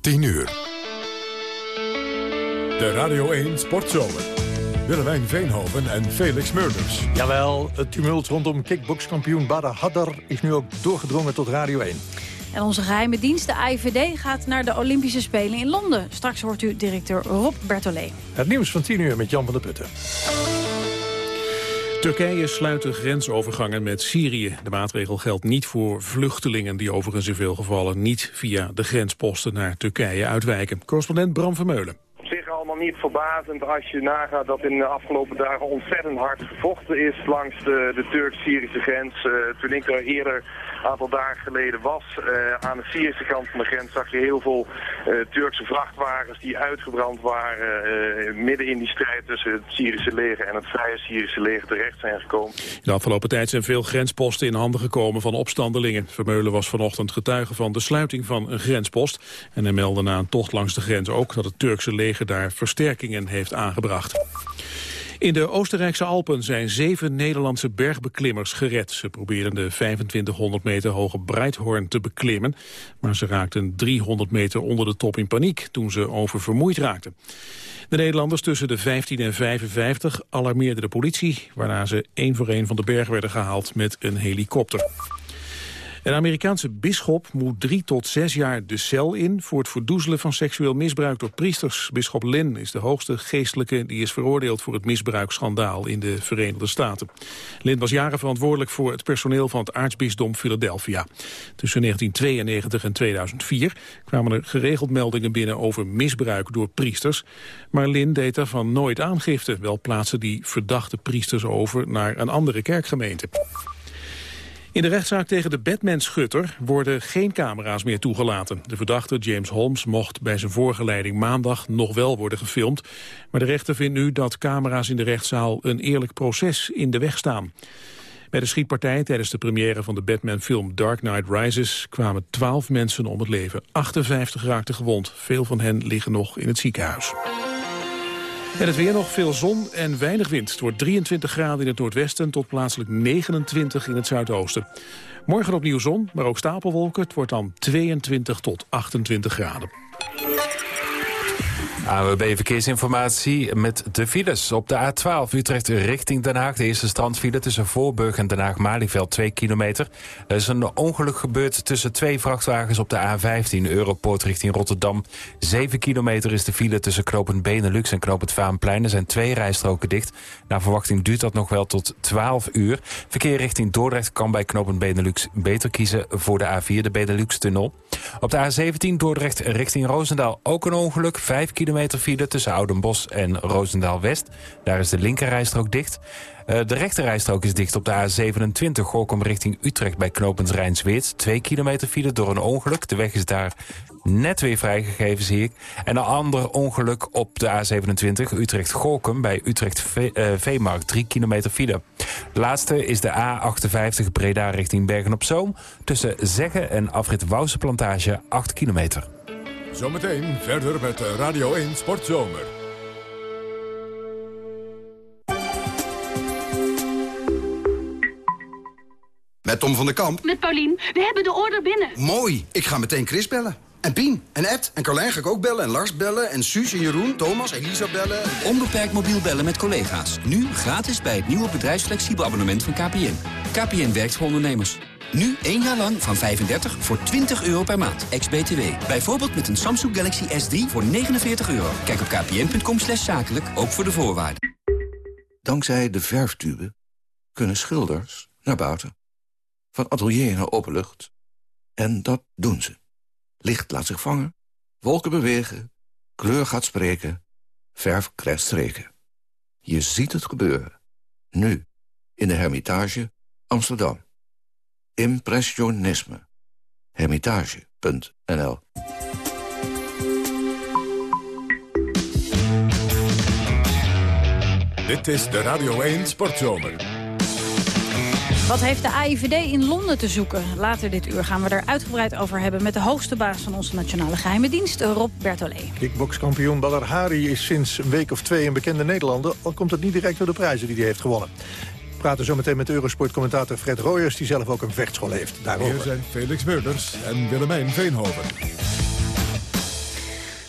10 uur. De Radio 1 Sportzomer. Willemijn Veenhoven en Felix Murders. Jawel, het tumult rondom kickbokskampioen Badr Haddar is nu ook doorgedrongen tot Radio 1. En onze geheime dienst, de AIVD, gaat naar de Olympische Spelen in Londen. Straks hoort u directeur Rob Bertolet. Het nieuws van 10 uur met Jan van der Putten. Turkije sluit de grensovergangen met Syrië. De maatregel geldt niet voor vluchtelingen die overigens in veel gevallen niet via de grensposten naar Turkije uitwijken. Correspondent Bram Vermeulen allemaal niet verbazend als je nagaat dat in de afgelopen dagen ontzettend hard gevochten is langs de, de Turk-Syrische grens. Uh, toen ik er eerder een aantal dagen geleden was, uh, aan de Syrische kant van de grens zag je heel veel uh, Turkse vrachtwagens die uitgebrand waren. midden in die strijd tussen het Syrische leger en het vrije Syrische leger terecht zijn gekomen. De afgelopen tijd zijn veel grensposten in handen gekomen van opstandelingen. Vermeulen was vanochtend getuige van de sluiting van een grenspost. En hij meldde na een tocht langs de grens ook dat het Turkse leger daar versterkingen heeft aangebracht. In de Oostenrijkse Alpen zijn zeven Nederlandse bergbeklimmers gered. Ze probeerden de 2500 meter hoge Breithorn te beklimmen... maar ze raakten 300 meter onder de top in paniek toen ze oververmoeid raakten. De Nederlanders tussen de 15 en 55 alarmeerden de politie... waarna ze één voor één van de berg werden gehaald met een helikopter. Een Amerikaanse bisschop moet drie tot zes jaar de cel in... voor het verdoezelen van seksueel misbruik door priesters. Bisschop Lynn is de hoogste geestelijke die is veroordeeld... voor het misbruiksschandaal in de Verenigde Staten. Lynn was jaren verantwoordelijk voor het personeel van het aartsbisdom Philadelphia. Tussen 1992 en 2004 kwamen er geregeld meldingen binnen... over misbruik door priesters. Maar Lynn deed daarvan nooit aangifte. Wel plaatste die verdachte priesters over naar een andere kerkgemeente. In de rechtszaak tegen de Batman-schutter worden geen camera's meer toegelaten. De verdachte James Holmes mocht bij zijn voorgeleiding maandag nog wel worden gefilmd. Maar de rechter vindt nu dat camera's in de rechtszaal een eerlijk proces in de weg staan. Bij de schietpartij tijdens de première van de Batman-film Dark Knight Rises kwamen 12 mensen om het leven. 58 raakten gewond. Veel van hen liggen nog in het ziekenhuis. En het weer nog veel zon en weinig wind. Het wordt 23 graden in het noordwesten tot plaatselijk 29 in het zuidoosten. Morgen opnieuw zon, maar ook stapelwolken. Het wordt dan 22 tot 28 graden. AWB Verkeersinformatie met de files. Op de A12 Utrecht richting Den Haag. De eerste strandfile tussen Voorburg en Den Haag-Malieveld 2 kilometer. Er is een ongeluk gebeurd tussen twee vrachtwagens op de A15 Europoort richting Rotterdam. 7 kilometer is de file tussen Knopend Benelux en Knopend Vaanplein. Er zijn twee rijstroken dicht. Naar verwachting duurt dat nog wel tot 12 uur. Verkeer richting Dordrecht kan bij Knopend Benelux beter kiezen voor de A4, de Benelux-tunnel. Op de A17 Dordrecht richting Roosendaal ook een ongeluk. 5 kilometer kilometer tussen Oudenbos en Roosendaal-West. Daar is de linkerrijstrook dicht. Uh, de rechterrijstrook is dicht op de A27 Gorkum richting Utrecht bij knooppunt Rijnsweert. Twee kilometer file door een ongeluk. De weg is daar net weer vrijgegeven, zie ik. En een ander ongeluk op de A27 Utrecht-Gorkum bij Utrecht-Veemarkt. Drie kilometer file. De laatste is de A58 Breda richting Bergen-op-Zoom. Tussen Zeggen en afrit Wouwse 8 kilometer. Zometeen verder met Radio 1 Sportzomer. Met Tom van der Kamp. Met Paulien. We hebben de order binnen. Mooi. Ik ga meteen Chris bellen. En Pien, en Ed, en Carlijn ga ik ook bellen, en Lars bellen, en Suus en Jeroen, Thomas, Elisa bellen. Onbeperkt mobiel bellen met collega's. Nu gratis bij het nieuwe bedrijfsflexibel abonnement van KPN. KPN werkt voor ondernemers. Nu één jaar lang van 35 voor 20 euro per maand, ex-BTW. Bijvoorbeeld met een Samsung Galaxy S3 voor 49 euro. Kijk op kpn.com slash zakelijk, ook voor de voorwaarden. Dankzij de verftube kunnen schilders naar buiten. Van atelier naar openlucht. En dat doen ze. Licht laat zich vangen, wolken bewegen, kleur gaat spreken, verf krijgt streken. Je ziet het gebeuren. Nu, in de Hermitage, Amsterdam. Impressionisme. Hermitage.nl Dit is de Radio 1 Sportzomer. Wat heeft de AIVD in Londen te zoeken? Later dit uur gaan we er uitgebreid over hebben... met de hoogste baas van onze nationale geheime dienst, Rob Bertolet. Kickbokskampioen Badr Hari is sinds een week of twee een bekende Nederlander... al komt het niet direct door de prijzen die hij heeft gewonnen. Praten zo meteen met Eurosport-commentator Fred Royers... die zelf ook een vechtschool heeft. Daarover. Hier zijn Felix Meurders en Willemijn Veenhoven.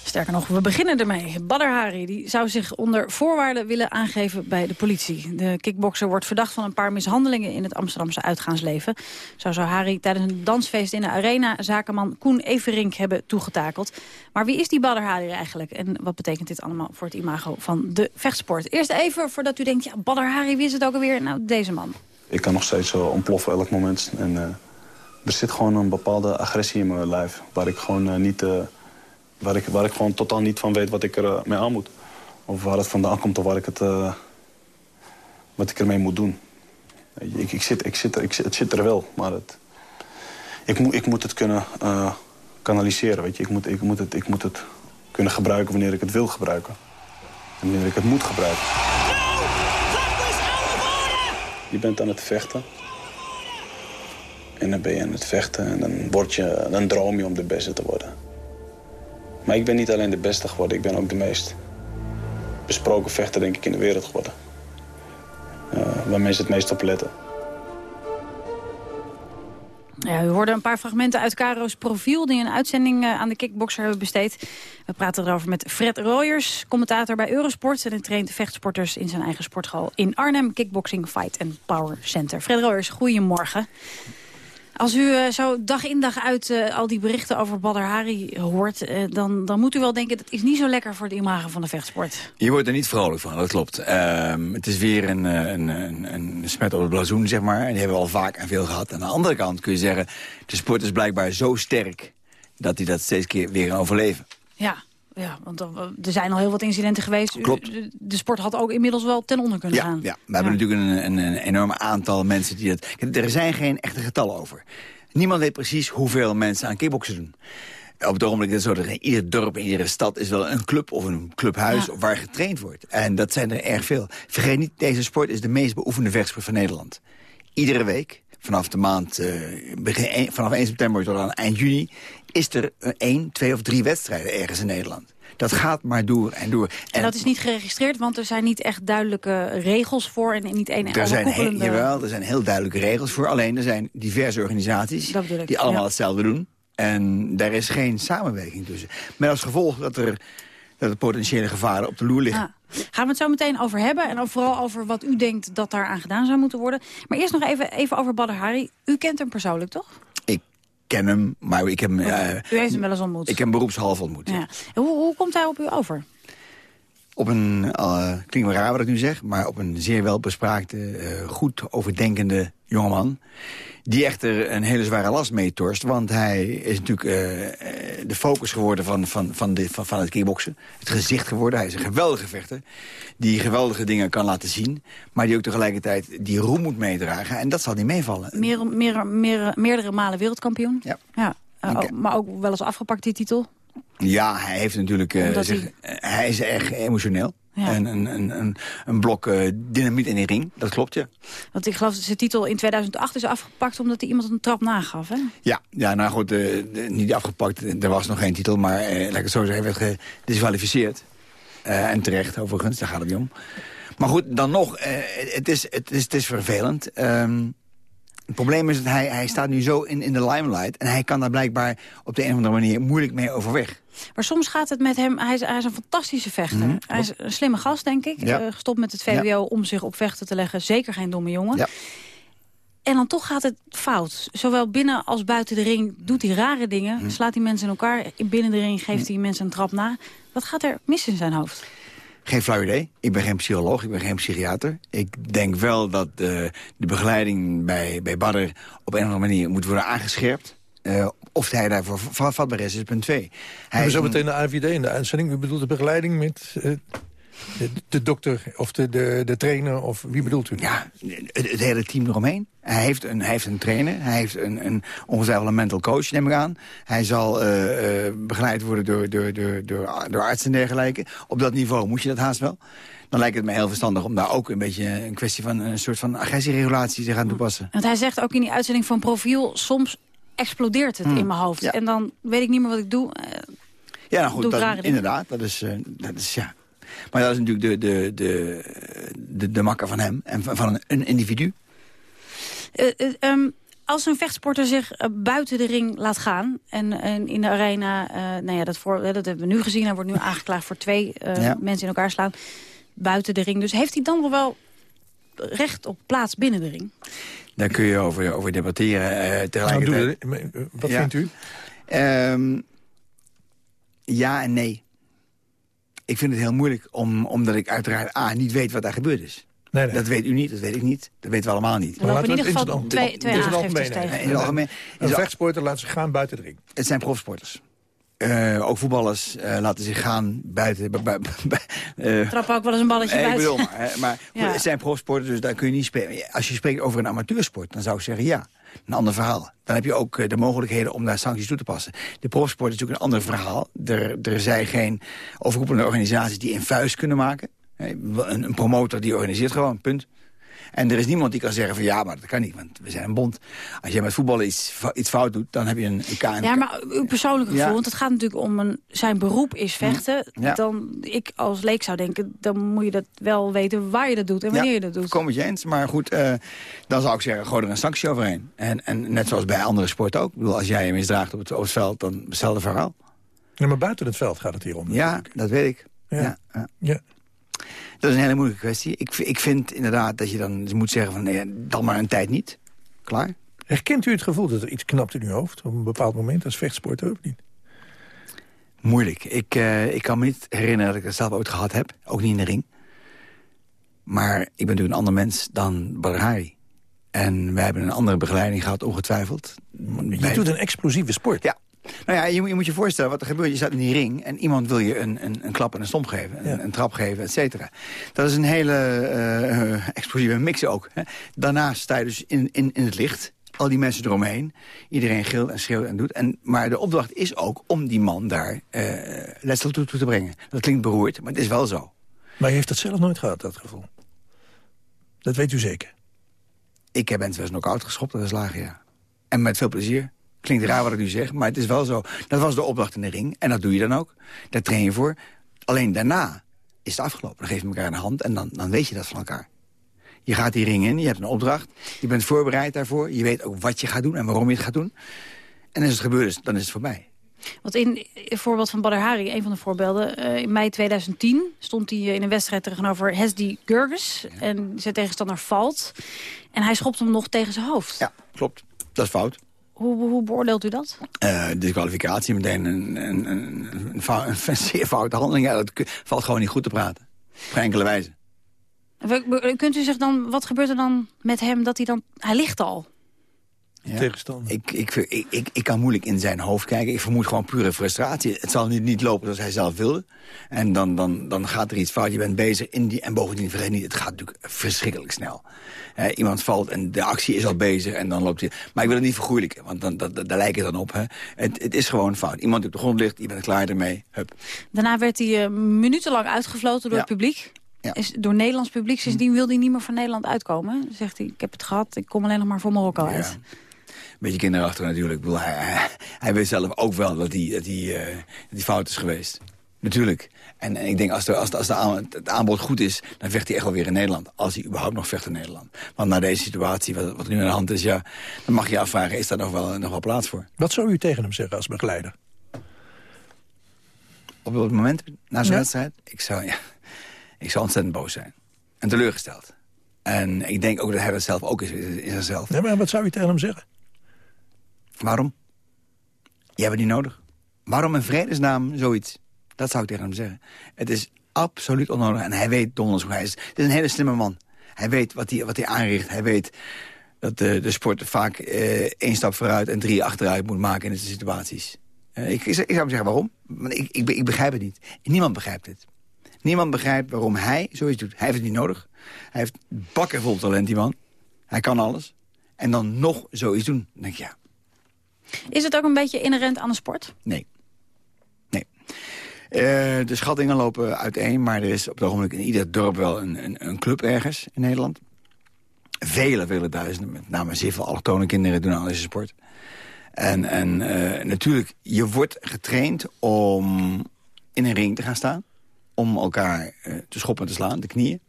Sterker nog, we beginnen ermee. Badr Hari die zou zich onder voorwaarden willen aangeven bij de politie. De kickbokser wordt verdacht van een paar mishandelingen in het Amsterdamse uitgaansleven. Zo zou Hari tijdens een dansfeest in de arena zakenman Koen Everink hebben toegetakeld. Maar wie is die Badr Hari eigenlijk? En wat betekent dit allemaal voor het imago van de vechtsport? Eerst even, voordat u denkt, ja, Badr Hari, wie is het ook alweer? Nou, deze man. Ik kan nog steeds uh, ontploffen elk moment. En uh, er zit gewoon een bepaalde agressie in mijn lijf, waar ik gewoon uh, niet... Waar ik, waar ik gewoon totaal niet van weet wat ik er mee aan moet. Of waar het vandaan komt of waar ik het, uh, wat ik ermee moet doen. Ik, ik, zit, ik, zit, ik, het zit er wel, maar het, ik, moet, ik moet het kunnen uh, kanaliseren. Weet je? Ik, moet, ik, moet het, ik moet het kunnen gebruiken wanneer ik het wil gebruiken. En wanneer ik het moet gebruiken. Je bent aan het vechten. En dan ben je aan het vechten en dan, word je, dan droom je om de beste te worden. Maar ik ben niet alleen de beste geworden, ik ben ook de meest besproken vechter denk ik in de wereld geworden. Uh, waar mensen het meest op letten. Ja, u hoorde een paar fragmenten uit Caro's profiel... die een uitzending uh, aan de kickboxer hebben besteed. We praten erover met Fred Royers, commentator bij Eurosport... en hij traint vechtsporters in zijn eigen sporthal in Arnhem... Kickboxing Fight and Power Center. Fred Royers, goedemorgen. Als u uh, zo dag in dag uit uh, al die berichten over Badr Hari hoort... Uh, dan, dan moet u wel denken, dat is niet zo lekker voor de imago van de vechtsport. Je wordt er niet vrolijk van, dat klopt. Ehm, het is weer een, een, een, een smet op het blazoen, zeg maar. En die hebben we al vaak en veel gehad. Aan de andere kant kun je zeggen, de sport is blijkbaar zo sterk... dat hij dat steeds keer weer kan overleven. Ja, ja, want er zijn al heel wat incidenten geweest. Klopt. De sport had ook inmiddels wel ten onder kunnen ja, gaan. Ja, we hebben natuurlijk een, een, een enorm aantal mensen die het... Er zijn geen echte getallen over. Niemand weet precies hoeveel mensen aan kickboksen doen. Op het ogenblik is het zo dat in ieder dorp, in iedere stad... is wel een club of een clubhuis Ja. waar getraind wordt. En dat zijn er erg veel. Vergeet niet, deze sport is de meest beoefende vechtsport van Nederland. Iedere week, vanaf de maand, eh, begin, vanaf 1 september tot aan eind juni... is er eh, één, twee of drie wedstrijden ergens in Nederland. Dat gaat maar door en door. En dat is niet geregistreerd, want er zijn niet echt duidelijke regels voor... en niet één Er zijn, heel, jawel, er zijn heel duidelijke regels voor. Alleen er zijn diverse organisaties ik, die allemaal ja. hetzelfde doen. En daar is geen samenwerking tussen. Met als gevolg dat er, dat er potentiële gevaren op de loer liggen. Ja. Gaan we het zo meteen over hebben. En ook vooral over wat u denkt dat daar aan gedaan zou moeten worden. Maar eerst nog even, even over Badr Hari. U kent hem persoonlijk, toch? Ik ken hem, maar ik heb hem, eh, U heeft hem wel eens ontmoet. ik heb hem beroepshalve ontmoet. ja. Hoe, hoe komt hij op u over? Op een, uh, klinkt wel raar wat ik nu zeg... maar op een zeer welbespraakte, uh, goed overdenkende jongeman... die echter een hele zware last meetorst. Want hij is natuurlijk uh, de focus geworden van, van, van, de, van, van het kickboksen. Het gezicht geworden. Hij is een geweldige vechter. Die geweldige dingen kan laten zien. Maar die ook tegelijkertijd die roem moet meedragen. En dat zal niet meevallen. Meer, meer, meer, meerdere malen wereldkampioen. Ja. ja. Uh, ook, maar ook wel eens afgepakt, die titel. Ja, hij heeft natuurlijk... Uh, zich, hij- hij is erg emotioneel. Ja. En een, een, een, een blok uh, dynamiet in die ring, dat klopt, ja. Want ik geloof dat zijn titel in 2008 is afgepakt... omdat hij iemand een trap nagaf, hè? Ja, ja nou goed, uh, niet afgepakt. Er was nog geen titel, maar uh, laat ik het zo zeggen, hij werd gedisqualificeerd. En terecht, overigens, daar gaat het niet om. Maar goed, dan nog, het, is, het, is, het is vervelend. Um, het probleem is dat hij, hij staat nu zo in, in de limelight... en hij kan daar blijkbaar op de een of andere manier moeilijk mee overweg. Maar soms gaat het met hem... Hij is, hij is een fantastische vechter. Mhm. Hij is een slimme gast, denk ik. Ja. Uh, gestopt met het VWO Ja. om zich op vechten te leggen. Zeker geen domme jongen. Ja. En dan toch gaat het fout. Zowel binnen als buiten de ring doet hij rare dingen. Mhm. Slaat hij mensen in elkaar. Binnen de ring geeft hij mensen een trap na. Wat gaat er mis in zijn hoofd? Geen flauw idee. Ik ben geen psycholoog, ik ben geen psychiater. Ik denk wel dat de, de begeleiding bij, bij Badr op een of andere manier moet worden aangescherpt. Uh, of hij daarvoor vatbaar is, is punt 2. We hebben zo meteen de AVD in de uitzending. U bedoelt de begeleiding met uh, de, de, dokter of de, de, de trainer? Of wie bedoelt u? Ja, het, het hele team eromheen. Hij heeft een, hij heeft een trainer, hij heeft een, een ongetwijfeld een mental coach, neem ik aan. Hij zal uh, uh, begeleid worden door, door, door, door, door artsen en dergelijke. Op dat niveau moet je dat haast wel. Dan lijkt het me heel verstandig om daar ook een beetje een kwestie van een soort van agressieregulatie te gaan toepassen. Want hij zegt ook in die uitzending van Profiel, soms explodeert het Hmm. in mijn hoofd. Ja. En dan weet ik niet meer wat ik doe. Uh, ja, nou goed, dat, inderdaad. Dat is, uh, dat is, ja. Maar dat is natuurlijk de, de, de, de, de makker van hem en van, van een, een individu. Uh, um, als een vechtsporter zich eh, buiten de ring laat gaan... en, en in de arena, eh, nou ja, dat, voor, dat hebben we nu gezien... hij wordt nu aangeklaagd voor twee eh, Ja. mensen in elkaar slaan... buiten de ring. Dus heeft hij dan nog wel recht op plaats binnen de ring? Daar kun je over, over debatteren. eh Nou, doe het. Wat Ja. vindt u? Ehm, ja en nee. Ik vind het heel moeilijk, om, omdat ik uiteraard A, niet weet wat daar gebeurd is. Nee, nee. Dat weet u niet, dat weet ik niet. Dat weten we allemaal niet. Lopen in laten we ieder het geval twee, twee aangiftes tegen. In het algemeen Een vechtsporter laat zich gaan buiten de ring. het zijn profsporters. Eh, ook voetballers eh, laten zich gaan buiten... bu- bu- bu- eh, Trappen ook wel eens een balletje Nee, ik buiten. bedoel maar. Maar Ja. het zijn profsporters, dus daar kun je niet spelen. Als je spreekt over een amateursport, dan zou ik zeggen ja. Een ander verhaal. Dan heb je ook de mogelijkheden om daar sancties toe te passen. De profsport is natuurlijk een ander verhaal. Er, er zijn geen overkoepelende organisaties die een vuist kunnen maken. Een, een promotor die organiseert gewoon, punt. En er is niemand die kan zeggen van ja, maar dat kan niet, want we zijn een bond. Als jij met voetballen iets, fou- iets fout doet, dan heb je een, een KN. Ja, maar uw persoonlijke gevoel, Ja. want het gaat natuurlijk om een, zijn beroep is vechten. Ja. Dan ik als leek zou denken, dan moet je dat wel weten waar je dat doet en wanneer je dat doet. Kom met je eens, maar goed, eh, dan zou ik zeggen, gooi er een sanctie overheen. En, en net zoals bij andere sporten ook. Ik bedoel, als jij je misdraagt op het, op het veld, dan hetzelfde verhaal. Ja, maar buiten het veld gaat het hier om. Ja, dat weet ik. Ja. Ja. Dat is een hele moeilijke kwestie. Ik, ik vind inderdaad dat je dan moet zeggen van, nee, dan maar een tijd niet. Klaar. Herkent u het gevoel dat er iets knapt in uw hoofd... op een bepaald moment als vechtsporter ook niet? Moeilijk. Ik, eh, ik kan me niet herinneren dat ik dat zelf ooit gehad heb. Ook niet in de ring. Maar ik ben natuurlijk een ander mens dan Badr Hari. En wij hebben een andere begeleiding gehad, ongetwijfeld. Je doet een explosieve sport. Ja. Nou ja, je, moet- je moet je voorstellen wat er gebeurt. Je staat in die ring en iemand wil je een, een, een klap en een stomp geven. Een, Ja. een trap geven, et cetera. Dat is een hele eh, explosieve mix ook. Hè. Daarnaast sta je dus in, in, in het licht. Al die mensen eromheen. Iedereen gilt en schreeuwt en doet. En, maar de opdracht is ook om die man daar eh letsel toe, toe te brengen. Dat klinkt beroerd, maar het is wel zo. Maar u heeft dat zelf nooit gehad, dat gevoel. Dat weet u zeker. Ik heb mensen wel eens knock-out geschopt, dat is lager, ja. En met veel plezier. Klinkt raar wat ik nu zeg, maar het is wel zo. Dat was de opdracht in de ring en dat doe je dan ook. Daar train je voor. Alleen daarna is het afgelopen. Dan geef je elkaar een hand en dan, dan weet je dat van elkaar. Je gaat die ring in, je hebt een opdracht. Je bent voorbereid daarvoor. Je weet ook wat je gaat doen en waarom je het gaat doen. En als het gebeurd dan is het voorbij. Want in het voorbeeld van Badr Hari, een van de voorbeelden... eh, in mei 2010 stond hij in een wedstrijd tegenover Hesdy Gurgis. En zijn tegenstander valt. En hij schopt hem nog tegen zijn hoofd. Ja, klopt. Dat is fout. Hoe, hoe beoordeelt u dat? Eh disqualificatie, meteen een, een, een, een, een zeer foute handeling. Ja, dat valt gewoon niet goed te praten. Op geen enkele wijze. Kunt u zich dan, wat gebeurt er dan met hem dat hij dan... Hij ligt al. Ja. Tegenstander. Ik, ik, ik, ik, ik kan moeilijk in zijn hoofd kijken. Ik vermoed gewoon pure frustratie. Het zal niet, niet lopen zoals hij zelf wilde. En dan, dan, dan gaat er iets fout. Je bent bezig in die... En bovendien, vergeet niet, het gaat natuurlijk verschrikkelijk snel. Hè, iemand valt en de actie is al bezig en dan loopt hij... Maar ik wil het niet vergoeilijken, want dan, dat, dat- daar lijkt het dan op. Hè. Het, het is gewoon fout. Iemand die op de grond ligt, je bent er klaar ermee. Hup. Daarna werd hij eh, minutenlang uitgefloten door Ja. het publiek. Ja. Is, door Nederlands publiek. Sindsdien wilde hij niet meer van Nederland uitkomen. Zegt hij, ik heb het gehad, ik kom alleen nog maar voor Marokko Ja. uit. Beetje kinderachtig natuurlijk. Bedoel, hij, weet zelf ook wel dat hij, dat hij, eh, dat hij fout is geweest. Natuurlijk. En, en ik denk, als, de, als, de, als de aan- het aanbod goed is, dan vecht hij echt wel weer in Nederland. Als hij überhaupt nog vecht in Nederland. Want na deze situatie, wat, wat er nu aan de hand is, ja, dan mag je je afvragen, is daar nog wel, nog wel plaats voor? Wat zou u tegen hem zeggen als begeleider? Op het moment, na zo'n Ja. wedstrijd, ik zou, ja, ik zou ontzettend boos zijn. En teleurgesteld. En ik denk ook dat hij dat zelf ook is, is, is. Nee, maar wat zou u tegen hem zeggen? Waarom? Je hebt het niet nodig. Waarom in vredesnaam zoiets? Dat zou ik tegen hem zeggen. Het is absoluut onnodig. En hij weet donders hoe hij is. Het is een hele slimme man. Hij weet wat hij, wat hij aanricht. Hij weet dat de, de sport vaak eh, één stap vooruit en drie achteruit moet maken in deze situaties. Eh, ik, ik, zou hem zeggen waarom. Ik, ik, begrijp het niet. Niemand begrijpt het. Niemand begrijpt waarom hij zoiets doet. Hij heeft het niet nodig. Hij heeft bakken vol talent, die man. Hij kan alles. En dan nog zoiets doen. Denk ik, ja, Is het ook een beetje inherent aan de sport? Nee. Nee. Eh, de schattingen lopen uiteen, maar er is op het ogenblik in ieder dorp wel een, een, een club ergens in Nederland. Vele, vele duizenden, met name zeer veel allochtone kinderen doen aan deze sport. En, en eh, natuurlijk, je wordt getraind om in een ring te gaan staan. Om elkaar eh, te schoppen en te slaan, de knieën.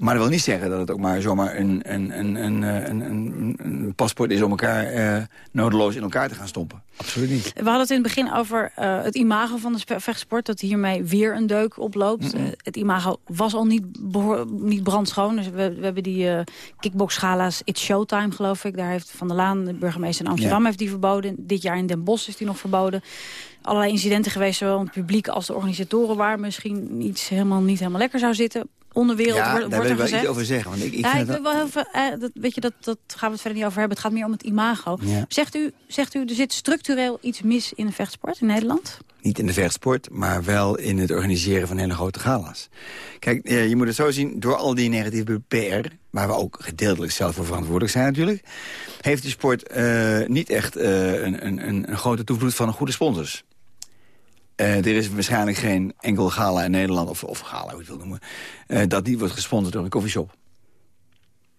Maar dat wil niet zeggen dat het ook maar zomaar een, een, een, een, een, een, een paspoort is om elkaar eh, nodeloos in elkaar te gaan stompen. Absoluut niet. We hadden het in het begin over uh, het imago van de vechtsport. Dat hiermee weer een deuk oploopt. Mm uh, het imago was al niet, niet brandschoon. Dus we, we hebben die uh, kickbox-gala's It's Showtime, geloof ik. Daar heeft Van der Laan, de burgemeester in Amsterdam, ja. heeft die verboden. Dit jaar in Den Bosch is die nog verboden. Allerlei incidenten geweest, zowel in het publiek als de organisatoren... waar misschien iets helemaal niet helemaal lekker zou zitten onderwereld ja, wordt, daar wil ik wel gezegd. iets over zeggen. Want ik, ik ja, wil wel even, eh, dat, weet je, dat, dat gaan we het verder niet over hebben. Het gaat meer om het imago. Ja. Zegt, u, zegt u, er zit structureel iets mis in de vechtsport in Nederland? Niet in de vechtsport, maar wel in het organiseren van hele grote gala's. Kijk, eh, je moet het zo zien, door al die negatieve PR... waar we ook gedeeltelijk zelf voor verantwoordelijk zijn natuurlijk... heeft die sport eh, niet echt eh, een, een, een, een grote toevloed van goede sponsors. Eh, er is waarschijnlijk geen enkel gala in Nederland, of, of gala, hoe je het wil noemen... eh, dat niet wordt gesponsord door een coffeeshop.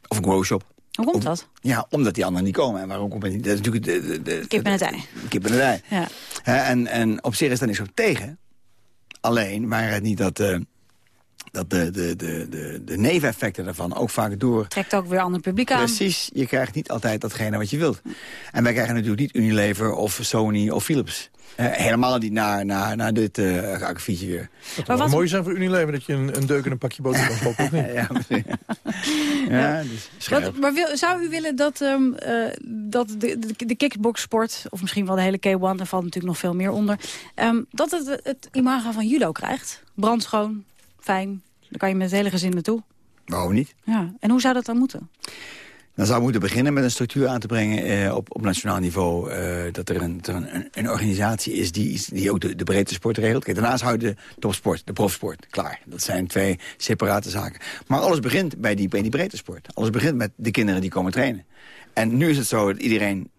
Of een growshop. Hoe komt dat? Ja, omdat die anderen niet komen. En waarom komt het niet? Dat is natuurlijk de, de, de, Kip en het ei. kip en het ei. Ja. En, en op zich is daar niks op tegen. Alleen waren het niet dat, eh, dat de, de, de, de, de neveneffecten daarvan ook vaak door... Trekt ook weer ander publiek aan. Precies, je krijgt niet altijd datgene wat je wilt. En wij krijgen natuurlijk niet Unilever of Sony of Philips. Eh, helemaal niet naar, naar, naar dit uh, akkefietje weer. Het zou mooi zijn voor Unilever dat je een, een deuk en een pakje boter kan kopen, of niet? ja, ja, dus. Wat, maar wil, zou u willen dat, um, uh, dat de, de, de kickboxsport, of misschien wel de hele K1, daar valt natuurlijk nog veel meer onder, um, dat het het imago van judo krijgt? Brandschoon, fijn, dan kan je met het hele gezin naartoe. Waarom niet? Ja. En hoe zou dat dan moeten? Dan zou moeten beginnen met een structuur aan te brengen eh, op, op nationaal niveau. Eh, dat er, een, een, een, organisatie is die, die ook de, de breedte sport regelt. Kijk, daarnaast hou je de topsport, de profsport. Klaar. Dat zijn twee separate zaken. Maar alles begint bij die, bij die breedte sport. Alles begint met de kinderen die komen trainen. En nu is het zo dat iedereen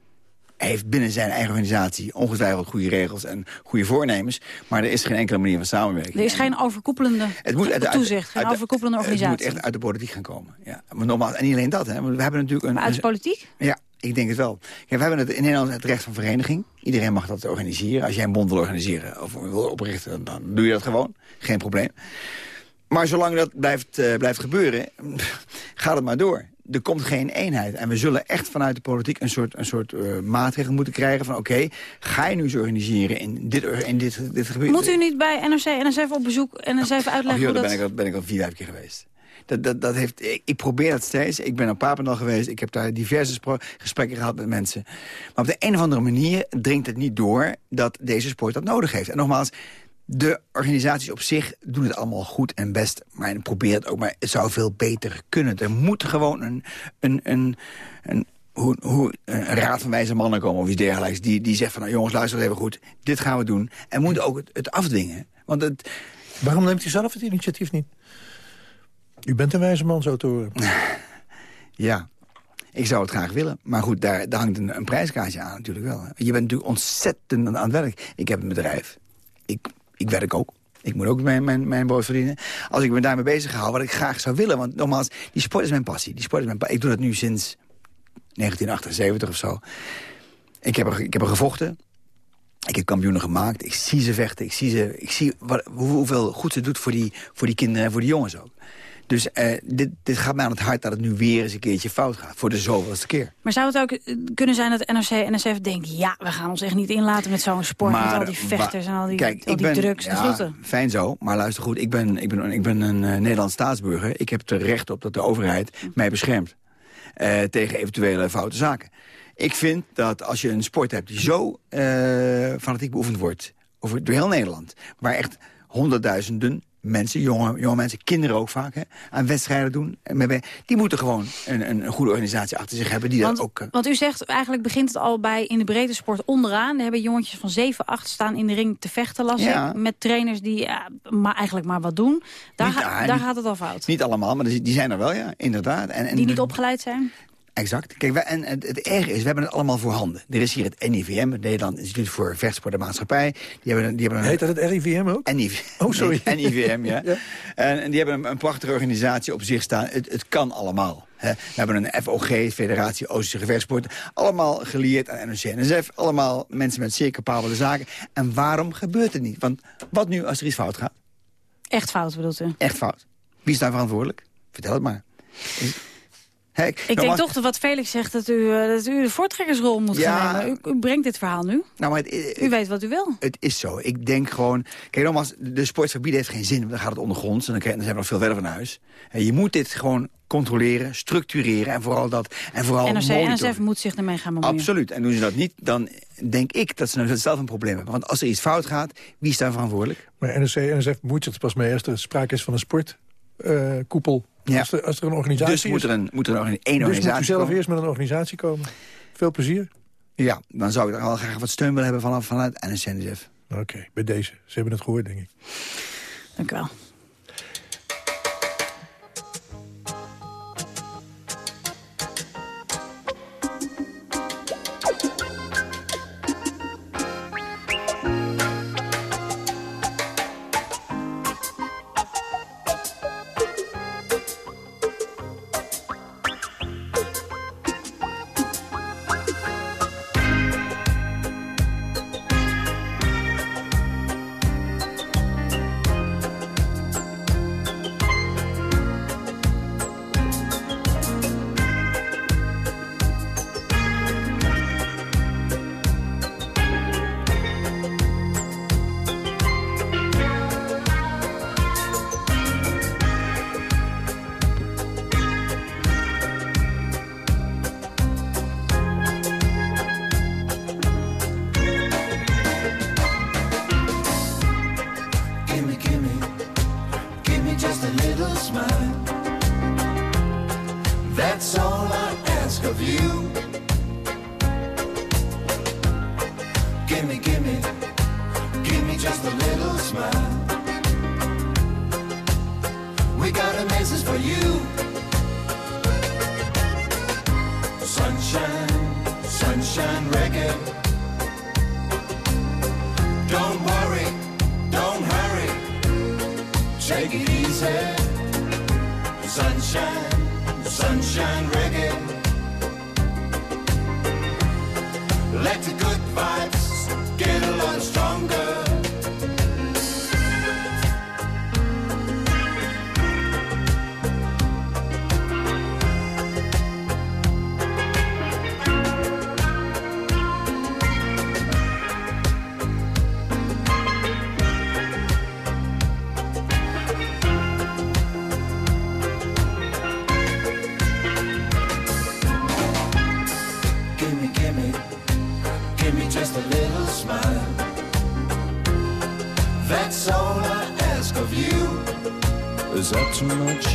heeft binnen zijn eigen organisatie ongetwijfeld goede regels en goede voornemens. Maar er is geen enkele manier van samenwerking. Er is geen overkoepelende het moet uit, toezicht, geen uit, overkoepelende organisatie. Het moet echt uit de politiek gaan komen. Ja. Maar nogmaals, en niet alleen dat. Hè. We hebben natuurlijk een, maar uit de politiek? Ja, ik denk het wel. We hebben het in Nederland het recht van vereniging. Iedereen mag dat organiseren. Als jij een bond wil organiseren of wil oprichten, dan doe je dat gewoon. Geen probleem. Maar zolang dat blijft, uh, blijft gebeuren, gaat het maar door er komt geen eenheid. En we zullen echt vanuit de politiek een soort, een soort uh, maatregel moeten krijgen van... oké, okay, ga je nu eens organiseren in dit, in dit, dit gebied? Moet u niet bij NRC, NSF op bezoek en eens even uitleggen joh, hoe dat... ben ik, al, ben ik al vier, vijf keer geweest. Dat, dat, dat heeft, ik, ik, probeer dat steeds. Ik ben op Papendal geweest. Ik heb daar diverse gesprekken gehad met mensen. Maar op de een of andere manier dringt het niet door... dat deze sport dat nodig heeft. En nogmaals, de organisaties op zich doen het allemaal goed en best. Maar probeer het ook, maar het zou veel beter kunnen. Er moet gewoon een, een, een, een, hoe, hoe, een raad van wijze mannen komen of iets dergelijks... die, die zegt van, nou, jongens, luister even goed, dit gaan we doen. En moet ook het, het afdwingen. Want het... Waarom neemt u zelf het initiatief niet? U bent een wijze man, zo te horen. ja, ik zou het graag willen. Maar goed, daar, daar hangt een, een prijskaartje aan natuurlijk wel. Je bent natuurlijk ontzettend aan het werk. Ik heb een bedrijf. Ik ik werk ook. Ik moet ook mijn, mijn, mijn brood verdienen. Als ik me daarmee bezig hou, wat ik graag zou willen... want nogmaals, die sport is mijn passie. Die sport is mijn. Ik doe dat nu sinds 1978 of zo. Ik heb er, ik heb er gevochten. Ik heb kampioenen gemaakt. Ik zie ze vechten. Ik zie, ze, ik zie wat, hoeveel goed ze doet voor die, voor die kinderen en voor die jongens ook. Dus uh, dit, dit gaat mij aan het hart dat het nu weer eens een keertje fout gaat. Voor de zoveelste keer. Maar zou het ook kunnen zijn dat NRC en NSF denkt... ja, we gaan ons echt niet inlaten met zo'n sport... maar, met al die vechters en al die, kijk, al die ben, drugs en ja, groeten. Fijn zo, maar luister goed. Ik ben, ik ben, ik ben een uh, Nederlands staatsburger. Ik heb er recht op dat de overheid mij beschermt. Uh, tegen eventuele foute zaken. Ik vind dat als je een sport hebt die zo fanatiek beoefend wordt... over door heel Nederland, waar echt honderdduizenden mensen, jonge, jonge mensen, kinderen ook vaak, hè, aan wedstrijden doen. Die moeten gewoon een, een goede organisatie achter zich hebben. Die want, dat ook, uh... want u zegt, eigenlijk begint het al bij in de breedte sport onderaan. Er hebben jongetjes van 7, 8 staan in de ring te vechten, las ja. ik. Met trainers die ja, maar eigenlijk maar wat doen. Daar, niet, ga, daar niet, gaat het al fout. Niet allemaal, maar die zijn er wel, ja, inderdaad. En, en die niet opgeleid zijn? Exact. Kijk, wij, en het, het erge is, we hebben het allemaal voorhanden. Er is hier het NIVM, het Nederland Instituut voor Vechtsport en Maatschappij. Die hebben, die hebben een, Heet dat het RIVM ook? NIV, oh, sorry. Nee, NIVM, ja. ja. En, en, die hebben een, een, prachtige organisatie op zich staan. Het, het kan allemaal. Hè. We hebben een FOG, Federatie Oosterse Gevechtsport. Allemaal gelieerd aan NOC-NSF. Allemaal mensen met zeer capabele zaken. En waarom gebeurt het niet? Want wat nu als er iets fout gaat? Echt fout bedoelt u? Echt fout. Wie is daar verantwoordelijk? vertel het maar. Ik denk maar, toch dat wat Felix zegt, dat u, uh, dat u de voortrekkersrol moet Ja. gaan nemen. U, u brengt dit verhaal nu. Nou, maar het, U weet wat u wil. Het is zo. Ik denk gewoon... Kijk, nogmaals, de sportverbieden heeft geen zin. Want dan gaat het ondergronds en dan, zijn we nog veel verder van huis. En je moet dit gewoon controleren, structureren en vooral dat... En vooral NRC. NSF moet zich ermee gaan bemoeien. Absoluut. En doen ze dat niet, dan denk ik dat ze nou zelf een probleem hebben. Want als er iets fout gaat, wie is daar verantwoordelijk? Maar NRC en NSF bemoeit zich er pas mee als er sprake is van een sportkoepel. Ja. als, er, als er een organisatie Dus moet er een, moet er een, één is. Dus moet u organisatie zelf komen. eerst met een organisatie komen. Veel plezier. Ja, dan zou ik er wel graag wat steun willen hebben vanaf, vanuit NSC-NSF. Oké, bij deze. Ze hebben het gehoord, denk ik. Dank u wel. Much?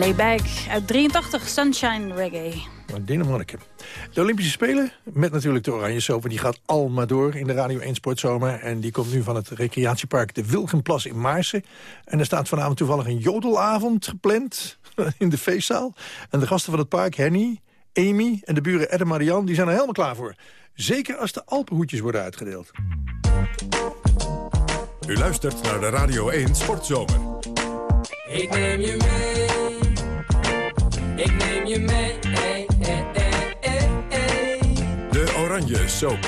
Layback uit 83, Sunshine Reggae. Denemarken. De Olympische Spelen, met natuurlijk de Oranje Soap... die gaat al maar door in de Radio 1 Sportzomer. En die komt nu van het recreatiepark de Wilgenplas in Maarsen. En er staat vanavond toevallig een jodelavond gepland in de feestzaal. En de gasten van het park, Henny Amy en de buren Ed en Marianne die zijn er helemaal klaar voor. Zeker als de Alpenhoedjes worden uitgedeeld. U luistert naar de Radio 1 Sportzomer. Ik neem je mee. Ik neem je mee. Hey, hey, hey, hey, hey. De Oranje Soap.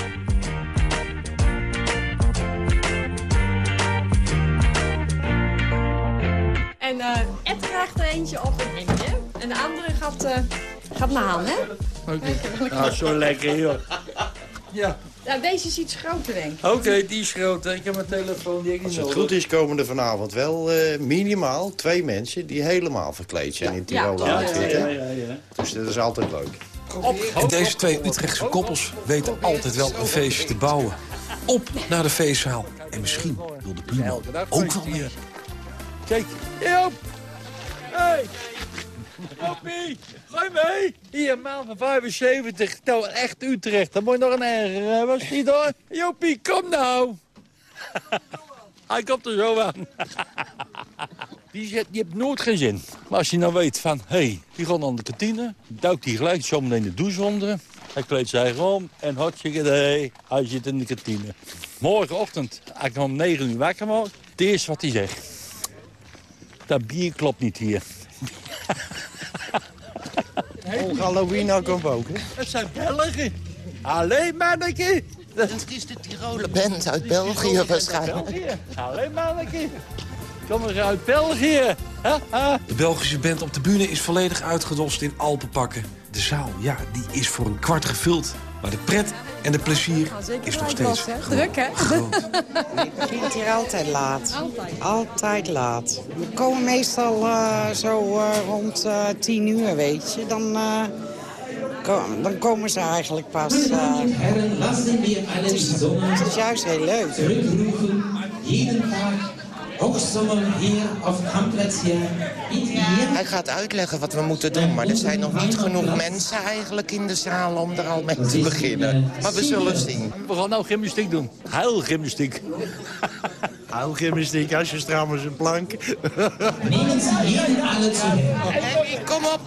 En eh Ed krijgt er eentje op een hemdje. En de andere gaat, eh gaat naar Han, hè? Oké. Ah, zo lekker, joh. Ja. Nou, deze is iets groter, denk ik. Oké, die is groter. Ik heb mijn telefoon die ik niet Als het nodig. goed is komen er vanavond wel eh, minimaal twee mensen die helemaal verkleed zijn in Tirol Ja, ja, ja, ja, ja. Dus dat is altijd leuk. En deze twee Utrechtse koppels weten altijd wel een feestje te bouwen. Op naar de feestzaal. En misschien wil de buurman ook wel meer. Kijk! Hey! Joppie, ga je mee? Hier, maal van 75. Nou, echt Utrecht. Dan moet je nog een erger hebben. Was niet hoor. Joppie, kom nou. Hij komt er zo aan. Die, zegt, die heeft nooit geen zin. Maar als je nou weet van, hé, hey, die gaat naar de kantine. Duikt hij gelijk zometeen de douche onder. Hij kleedt zich eigen om en hartstikke idee. Hij zit in de kantine. Morgenochtend, als ik om 9 uur wakker maak, het eerste wat hij zegt. Dat bier klopt niet hier. Oh, Halloween ook komt ook, hè? Het zijn Belgen. Alleen manneke. Dat is de Tiroler band uit België waarschijnlijk. Alleen manneke. Kom eens uit België. De Belgische band op de bühne is volledig uitgedost in Alpenpakken. De zaal, ja, die is voor een kwart gevuld. Maar de pret en de plezier is nog steeds Druk, hè? Het begint hier altijd laat. Altijd. laat. We komen meestal eh, zo eh, rond eh, tien uur, weet je. Dan, eh, ko- dan komen ze eigenlijk pas. eh, het, is, het is juist heel leuk. Hier hier. Hij gaat uitleggen wat we moeten doen, maar er zijn nog niet genoeg mensen eigenlijk in de zaal om er al mee te beginnen. Maar we zullen zien. We gaan nou gymnastiek doen. Heel gymnastiek. Heel gymnastiek, als je als een plank. Nehmen Sie jeden alle zu Hey, kom op.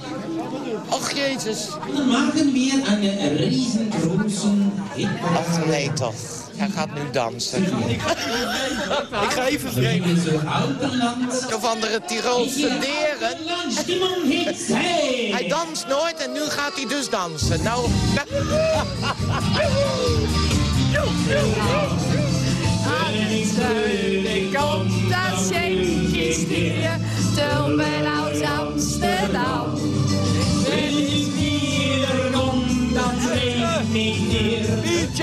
Och, Jezus. Dann machen wir einen riesengroßen Ach, nee toch. Hij gaat nu dansen. Ik ga even vreemd. Of andere Tirolse deren. Hij danst nooit en nu gaat hij dus dansen. Nou... Komt dat zetje sturen, tummen uit Amsterdam. Wenn ich wiederkomm, dan weet ik niet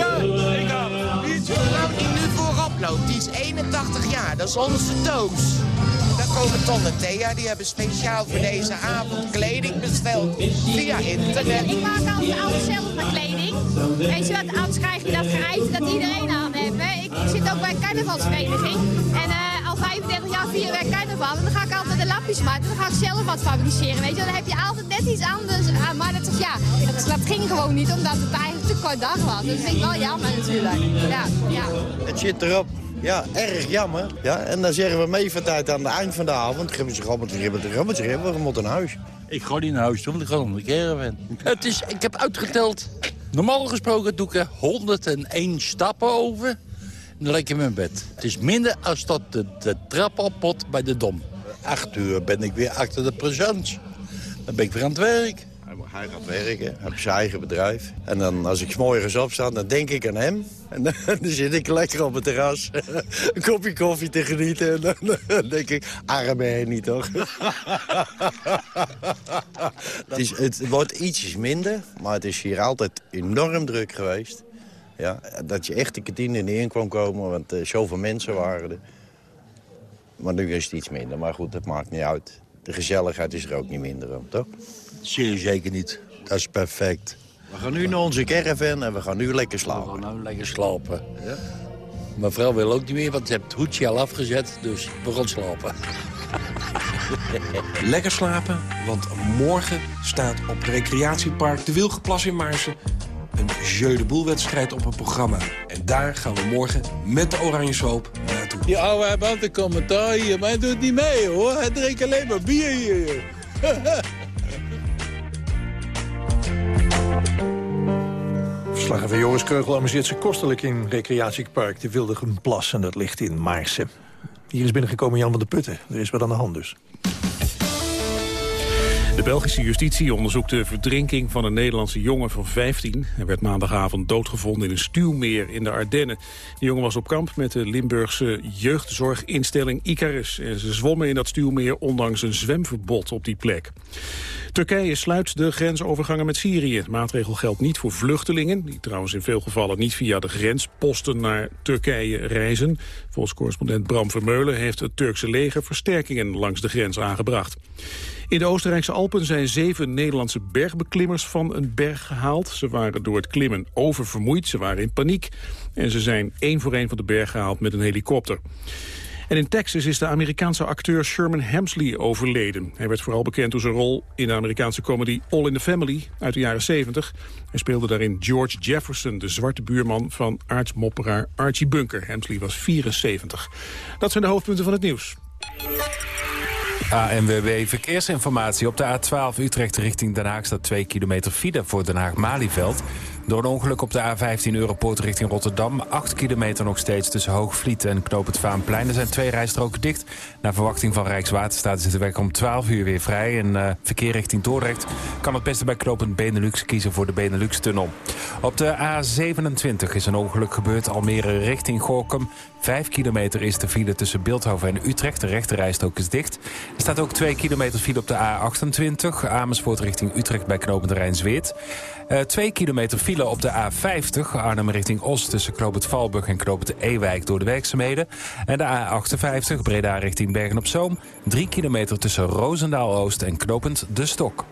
die is 81 jaar. Dat is onze Toos. Daar komen Ton en Thea, die hebben speciaal voor deze avond kleding besteld. Via internet. Ik maak altijd, altijd zelf mijn kleding. Weet je wat, anders krijg je dat geheid dat iedereen aan. Ik, ik zit ook bij een carnavalsvereniging. En eh, al 35 jaar vieren wij carnaval. En dan ga ik altijd de lapjes maken. Dan ga ik zelf wat fabriceren. Weet je, dan heb je altijd net iets anders aan. Maar dat, is- ja, dat, dat ging gewoon niet, omdat het eigenlijk te kort dag was. Dat vind ik wel jammer natuurlijk. Ja, ja. Het zit erop. Ja, erg jammer. Ja, en dan zeggen we mee van tijd aan het eind van de avond. Gribbeltje, grabbeltje, gribbeltje, grabbeltje, gribbeltje, we moeten naar huis. Ik ga niet naar huis toe, want ik ga nog een caravan. Het is, ik heb uitgeteld. Normaal gesproken doe ik er 101 stappen over. Ik in mijn bed. Het is minder als dat de, de trap oppot bij de Dom. Acht uur ben ik weer achter de presents. Dan ben ik weer aan het werk. Hij gaat werken, hij heeft zijn eigen bedrijf. En dan als ik 's morgens opsta, dan denk ik aan hem. En dan, dan zit ik lekker op het terras een kopje koffie te genieten. En dan, dan denk ik, arm ben je niet toch? het, is, het wordt ietsjes minder, maar het is hier altijd enorm druk geweest. Ja, dat je echt de kantine niet in kwam komen, want uh, zoveel mensen waren er. Maar nu is het iets minder, maar goed, dat maakt niet uit. De gezelligheid is er ook niet minder om, toch? Zeer zeker niet. Dat is perfect. We gaan nu naar onze caravan en we gaan nu lekker slapen. We gaan nu lekker slapen. Mijn vrouw wil ook niet meer, want ze heeft het hoedje al afgezet. Dus we gaan slapen. Lekker slapen, want morgen staat op recreatiepark De Wilgenplas in Maarsen... een Jeu de Boel wedstrijd op het programma. En daar gaan we morgen met de Oranje Soap naartoe. Die ouwe heeft altijd commentaar hier, maar hij doet niet mee hoor. Hij drinkt alleen maar bier hier. Verslaggever Joris Kreugel amuseert zich kostelijk in recreatiepark De Wildegenplas. En dat ligt in Maarsen. Hier is binnengekomen Jan van de Putten. Er is wat aan de hand dus. De Belgische justitie onderzoekt de verdrinking van een Nederlandse jongen van 15. Hij werd maandagavond doodgevonden in een stuwmeer in de Ardennen. De jongen was op kamp met de Limburgse jeugdzorginstelling Icarus. En ze zwommen in dat stuwmeer ondanks een zwemverbod op die plek. Turkije sluit de grensovergangen met Syrië. De maatregel geldt niet voor vluchtelingen... die trouwens in veel gevallen niet via de grensposten naar Turkije reizen. Volgens correspondent Bram Vermeulen heeft het Turkse leger versterkingen langs de grens aangebracht. In de Oostenrijkse Alpen zijn zeven Nederlandse bergbeklimmers van een berg gehaald. Ze waren door het klimmen oververmoeid, ze waren in paniek. En ze zijn één voor één van de berg gehaald met een helikopter. En in Texas is de Amerikaanse acteur Sherman Hemsley overleden. Hij werd vooral bekend door zijn rol in de Amerikaanse comedy All in the Family uit de jaren 70. Hij speelde daarin George Jefferson, de zwarte buurman van aartsmopperaar Archie Bunker. Hemsley was 74. Dat zijn de hoofdpunten van het nieuws. ANWB Verkeersinformatie. Op de A12 Utrecht richting Den Haag staat 2 kilometer file voor Den Haag-Malieveld. Door een ongeluk op de A15 Europoort richting Rotterdam. 8 kilometer nog steeds tussen Hoogvliet en Knoop het Vaanplein. Er zijn twee rijstroken dicht. Naar verwachting van Rijkswaterstaat is de weg om 12 uur weer vrij. En uh, verkeer richting Dordrecht kan het beste bij knooppunt Benelux kiezen voor de Benelux-tunnel. Op de A27 is een ongeluk gebeurd. Almere richting Gorkum. 5 kilometer is de file tussen Beeldhoven en Utrecht. De rechterrijstrook is dicht. Er staat ook 2 kilometer file op de A28. Amersfoort richting Utrecht bij knooppunt Rijnsweert. Uh, 2 kilometer file op de A50. Arnhem richting Os tussen Knoop Valburg en Knoop het Ewijk door de werkzaamheden. En de A58 Breda richting Bergen-op-Zoom. 3 kilometer tussen Roosendaal-Oost en Knopend De Stok.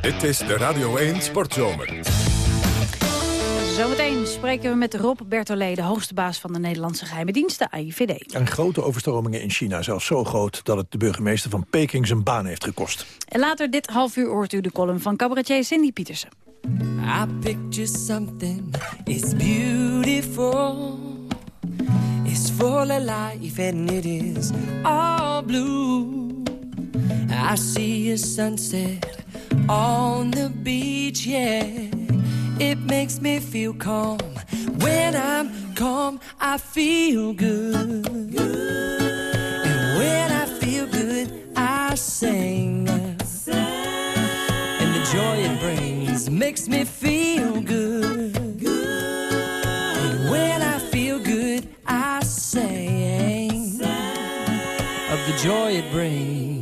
Dit is de Radio 1 Sportzomer. Zometeen spreken we met Rob Bertollet, de hoogste baas van de Nederlandse geheime dienst, de AIVD. En grote overstromingen in China, zelfs zo groot dat het de burgemeester van Peking zijn baan heeft gekost. En later dit half uur hoort u de column van cabaretier Cindy Pietersen. I picture something, it's beautiful. It's full of life and it is all blue. I see a sunset on the beach, yeah. It makes me feel calm. When I'm calm, I feel good. And when I feel good, I sing. And the joy it brings makes me feel good. And when I feel good, I sing of the joy it brings.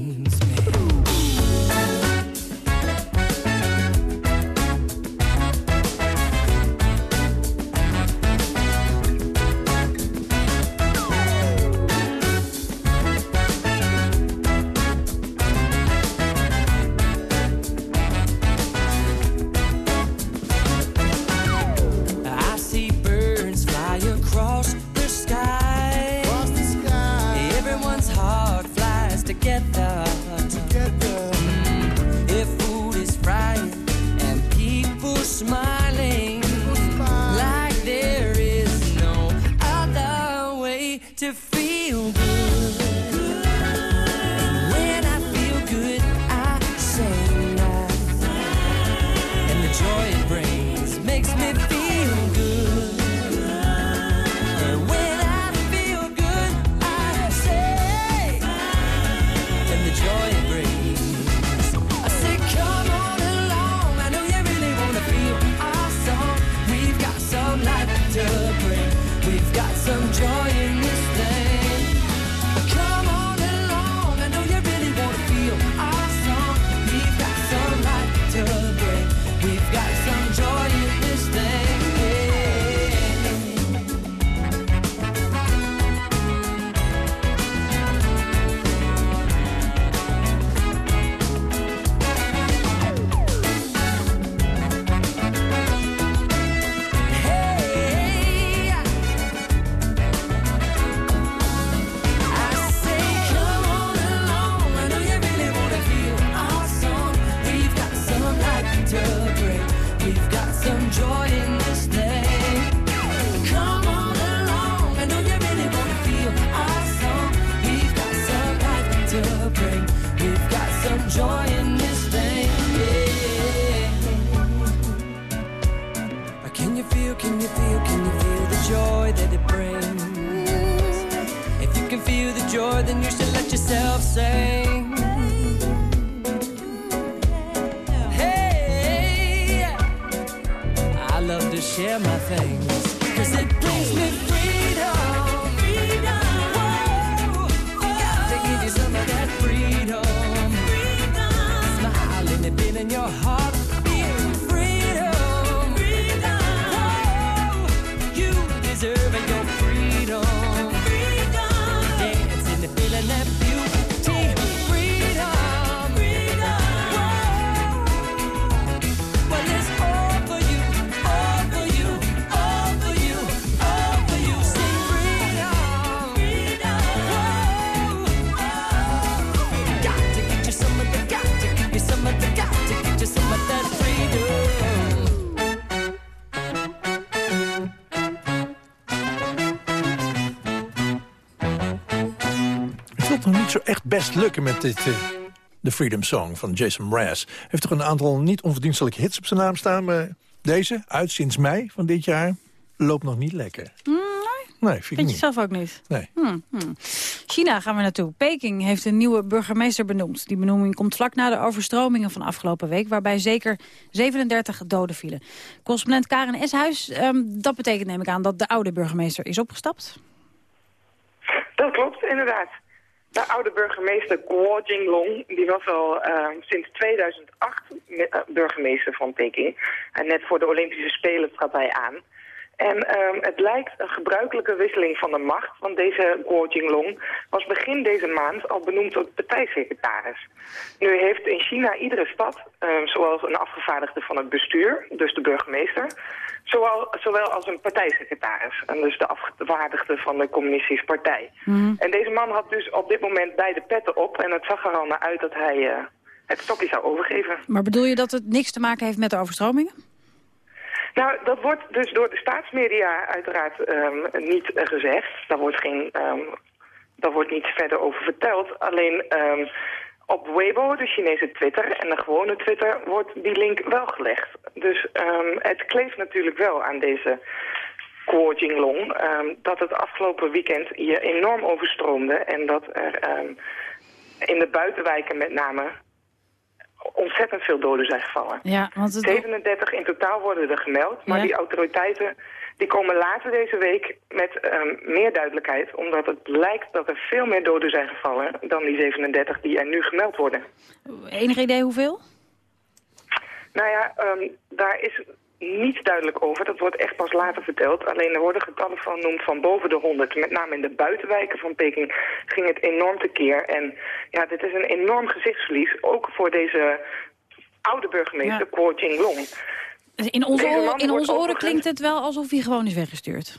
Echt best lukken met dit... eh, de Freedom Song van Jason Mraz. Heeft toch een aantal niet onverdienstelijke hits op zijn naam staan. Maar deze, uit sinds mei van dit jaar, loopt nog niet lekker. Mm, Nee, vind ik Vind je niet. zelf ook niet? Nee. Hmm, hmm. China gaan we naartoe. Peking heeft een nieuwe burgemeester benoemd. Die benoeming komt vlak na de overstromingen van afgelopen week... waarbij zeker 37 doden vielen. Correspondent Karen Eshuis, ehm, dat betekent neem ik aan... dat de oude burgemeester is opgestapt? Dat klopt, inderdaad. De oude burgemeester Guo Jinglong, die was al eh, sinds 2008 me- eh, burgemeester van Peking. En net voor de Olympische Spelen trad hij aan. En ehm, het lijkt een gebruikelijke wisseling van de macht, want deze Guo Jinglong was begin deze maand al benoemd tot partijsecretaris. Nu heeft in China iedere stad, ehm, zoals een afgevaardigde van het bestuur, dus de burgemeester, zowel, zowel als een partijsecretaris, en dus de afgevaardigde van de communistische partij. En deze man had dus op dit moment beide petten op en het zag er al naar uit dat hij eh, het stokje zou overgeven. Maar bedoel je dat het niks te maken heeft met de overstromingen? Nou, dat wordt dus door de staatsmedia uiteraard ehm, niet gezegd. Daar wordt, geen, ehm, daar wordt niet verder over verteld. Alleen ehm, op Weibo, de Chinese Twitter en de gewone Twitter, wordt die link wel gelegd. Dus ehm, het kleeft natuurlijk wel aan deze Guo Jinglong ehm, dat het afgelopen weekend hier enorm overstroomde en dat er ehm, in de buitenwijken met name ontzettend veel doden zijn gevallen. Ja, want het... 37 in totaal worden er gemeld, maar Ja. die autoriteiten die komen later deze week met ehm, meer duidelijkheid, omdat het lijkt dat er veel meer doden zijn gevallen dan die 37 die er nu gemeld worden. Enig idee hoeveel? Nou ja, ehm, daar is niets duidelijk over. Dat wordt echt pas later verteld. Alleen er worden getallen van genoemd van boven de 100. Met name in de buitenwijken van Peking ging het enorm tekeer. En ja, dit is een enorm gezichtsverlies. Ook voor deze oude burgemeester, Ja. Guo Jinglong. In onze, in onze oren klinkt het wel alsof hij gewoon is weggestuurd.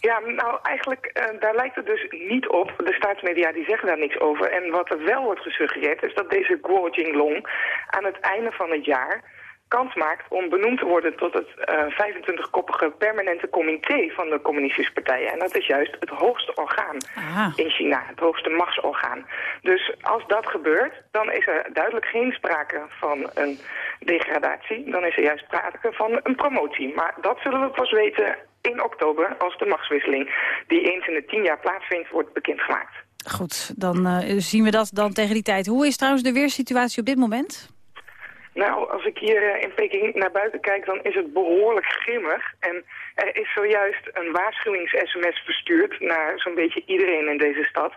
Ja, nou eigenlijk, eh, daar lijkt het dus niet op. De staatsmedia die zeggen daar niks over. En wat er wel wordt gesuggereerd is dat deze Guo Jinglong aan het einde van het jaar kans maakt om benoemd te worden tot het eh, 25-koppige permanente comité van de communistische partijen. En dat is juist het hoogste orgaan in China, het hoogste machtsorgaan. Dus als dat gebeurt, dan is er duidelijk geen sprake van een degradatie. Dan is er juist sprake van een promotie. Maar dat zullen we pas weten in oktober als de machtswisseling die eens in de tien jaar plaatsvindt wordt bekendgemaakt. Goed, dan eh, zien we dat dan tegen die tijd. Hoe is trouwens de weersituatie op dit moment? Nou, als ik hier eh, in Peking naar buiten kijk, dan is het behoorlijk grimmig. En er is zojuist een waarschuwings-sms verstuurd naar zo'n beetje iedereen in deze stad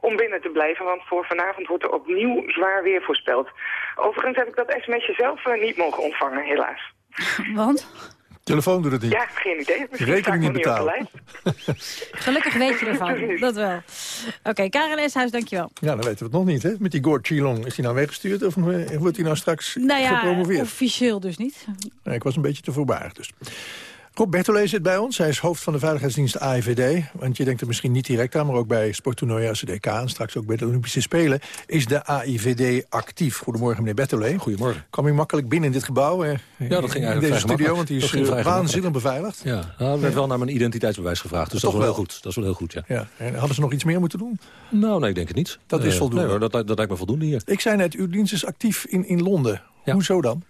om binnen te blijven, want voor vanavond wordt er opnieuw zwaar weer voorspeld. Overigens heb ik dat sms'je zelf eh, niet mogen ontvangen, helaas. Want? Telefoon doet het niet. Ja, geen idee. Misschien Rekening niet betalen. Gelukkig weet je ervan, dat wel. Oké, Karen Eshuis, dankjewel. Ja, dan weten we het nog niet, hè? Met die Gord Chilong, is hij nou weggestuurd of eh, wordt hij nou straks Nou ja, gepromoveerd? officieel dus niet. Nee, ik was een beetje te voorbarig dus. Rob Bertolet zit bij ons. Hij is hoofd van de veiligheidsdienst AIVD. Want je denkt er misschien niet direct aan, maar ook bij sporttoernooien als de DK... en straks ook bij de Olympische Spelen, is de AIVD actief. Goedemorgen, meneer Bertolet. Goedemorgen. Kwam u makkelijk binnen in dit gebouw? eh, Ja, dat ging in eigenlijk deze vrij studio, want die is eh, waanzinnig beveiligd. Ja, nou, er werd wel naar mijn identiteitsbewijs gevraagd, dus dat is wel heel goed. Dat is wel heel goed, ja. Ja, en hadden ze nog iets meer moeten doen? Nou, nee, ik denk het niet. Dat is Eh, voldoende. Nee, hoor, dat, dat lijkt me voldoende hier. Ik zei net, uw dienst is actief in, in Londen. Hoezo dan?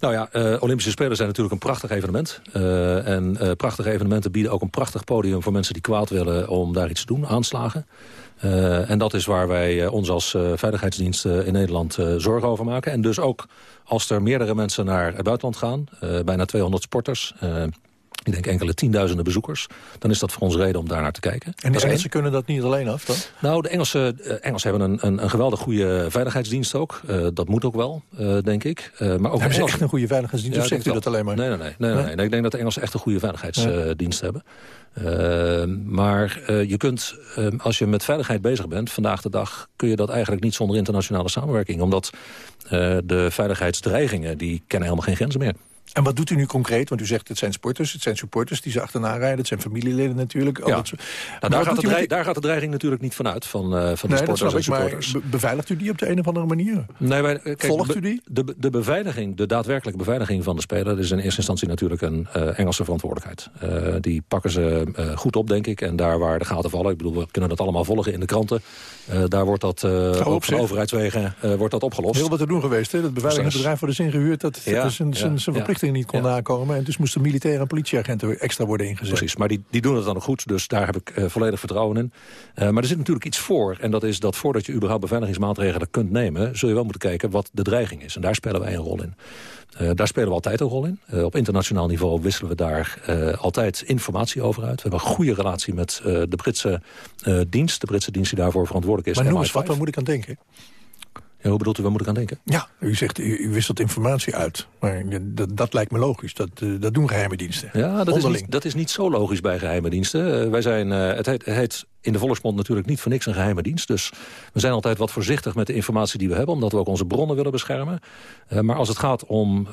Nou ja, eh, Olympische Spelen zijn natuurlijk een prachtig evenement. Eh, en eh, prachtige evenementen bieden ook een prachtig podium voor mensen die kwaad willen om daar iets te doen, aanslagen. En dat is waar wij ons als veiligheidsdienst in Nederland zorgen over maken. En dus ook als er meerdere mensen naar het buitenland gaan, bijna 200 sporters... ik denk enkele tienduizenden bezoekers. Dan is dat voor ons reden om daar naar te kijken. En de. Engelsen kunnen dat niet alleen af dan? Nou, de Engelsen, eh, Engelsen hebben een, een, een geweldig goede veiligheidsdienst ook. Eh, dat moet ook wel, eh, denk ik. Eh, maar ook Hebben ze echt een goede veiligheidsdienst? Ja, of zegt u dat alleen maar? Nee, nee, nee. nee, nee, Nee? nee. Ik denk dat de Engelsen echt een goede veiligheidsdienst hebben. Maar je kunt, als je met veiligheid bezig bent, vandaag de dag... kun je dat eigenlijk niet zonder internationale samenwerking. Omdat de veiligheidsdreigingen, die kennen helemaal geen grenzen meer. En wat doet u nu concreet? Want u zegt het zijn sporters, het zijn supporters die ze achterna rijden. Het zijn familieleden natuurlijk. al Ja. dat Nou, Maar daar, gaat de met daar gaat de dreiging natuurlijk niet vanuit, van, eh van de Nee, sporters en maar supporters. be- beveiligt u die op de een of andere manier? Nee, wij, eh, kijk, Volgt u die? De, de beveiliging, de daadwerkelijke beveiliging van de speler... is in eerste instantie natuurlijk een eh, Engelse verantwoordelijkheid. Die pakken ze goed op, denk ik. En daar waar de gaten vallen, ik bedoel, we kunnen dat allemaal volgen in de kranten... eh, daar wordt dat eh ook van overheidswegen eh, wordt dat opgelost. Heel wat te doen geweest. Hè? Dat beveiligingsbedrijf wordt dus ingehuurd dat Ja, dat zijn, zijn, ja, verplichtingen niet kon nakomen. En dus moesten militaire en politieagenten extra worden ingezet. Precies, maar die, die doen het dan ook goed, dus daar heb ik volledig vertrouwen in. Maar er zit natuurlijk iets voor, en dat is dat voordat je überhaupt beveiligingsmaatregelen kunt nemen... zul je wel moeten kijken wat de dreiging is. En daar spelen wij een rol in. Daar spelen we altijd een rol in. Op internationaal niveau wisselen we daar altijd informatie over uit. We hebben een goede relatie met de Britse dienst. De Britse dienst die daarvoor verantwoordelijk is. Maar noem eens MI5. wat, waar moet ik aan denken? Ja, hoe bedoelt u, waar moet ik aan denken? Ja, u zegt, u, u wisselt informatie uit. Maar dat, dat lijkt me logisch. Dat, eh, dat doen geheime diensten. Ja, dat is, niet, dat is niet zo logisch bij geheime diensten. Eh, wij zijn, eh, het, heet, het heet in de volksmond natuurlijk niet voor niks een geheime dienst. Dus we zijn altijd wat voorzichtig met de informatie die we hebben... omdat we ook onze bronnen willen beschermen. Maar als het gaat om,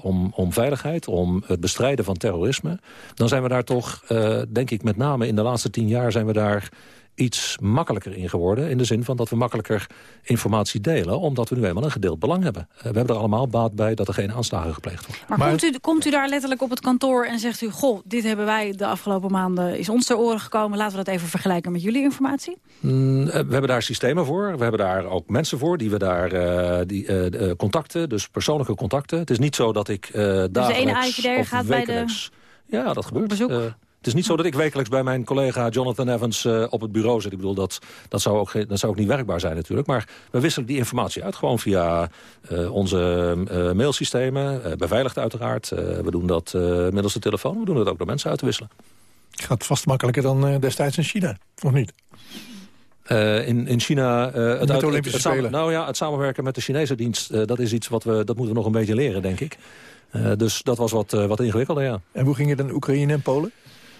om, om veiligheid, om het bestrijden van terrorisme... dan zijn we daar toch, denk ik met name in de laatste tien jaar... zijn we daar iets makkelijker in geworden. In de zin van dat we makkelijker informatie delen... omdat we nu eenmaal een gedeeld belang hebben. Eh, we hebben er allemaal baat bij dat er geen aanslagen gepleegd worden. Maar, komt, u, komt u daar letterlijk op het kantoor en zegt u... goh, dit hebben wij de afgelopen maanden, is ons ter oren gekomen... laten we dat even vergelijken met jullie informatie? Mm, eh, we hebben daar systemen voor. We hebben daar ook mensen voor die we daar eh, die, contacten, dus persoonlijke contacten. Het is niet zo dat ik eh dagelijks Dus de ene gaat bij de. Ja, dat gebeurt. Eh, het is niet zo dat ik wekelijks bij mijn collega Jonathan Evans eh, op het bureau zit. Ik bedoel, dat, dat, zou ook, dat zou ook niet werkbaar zijn natuurlijk. Maar we wisselen die informatie uit gewoon via eh, onze eh, mailsystemen. beveiligd uiteraard. We doen dat middels de telefoon. We doen het ook door mensen uit te wisselen. Gaat vast makkelijker dan destijds in China, of niet? In, in China... eh, het, Met de uit- Olympische het nou ja, het samenwerken met de Chinese dienst... dat is iets wat we, dat moeten we nog een beetje leren, denk ik. Dus dat was wat, wat ingewikkelder, ja. En hoe ging het in Oekraïne en Polen?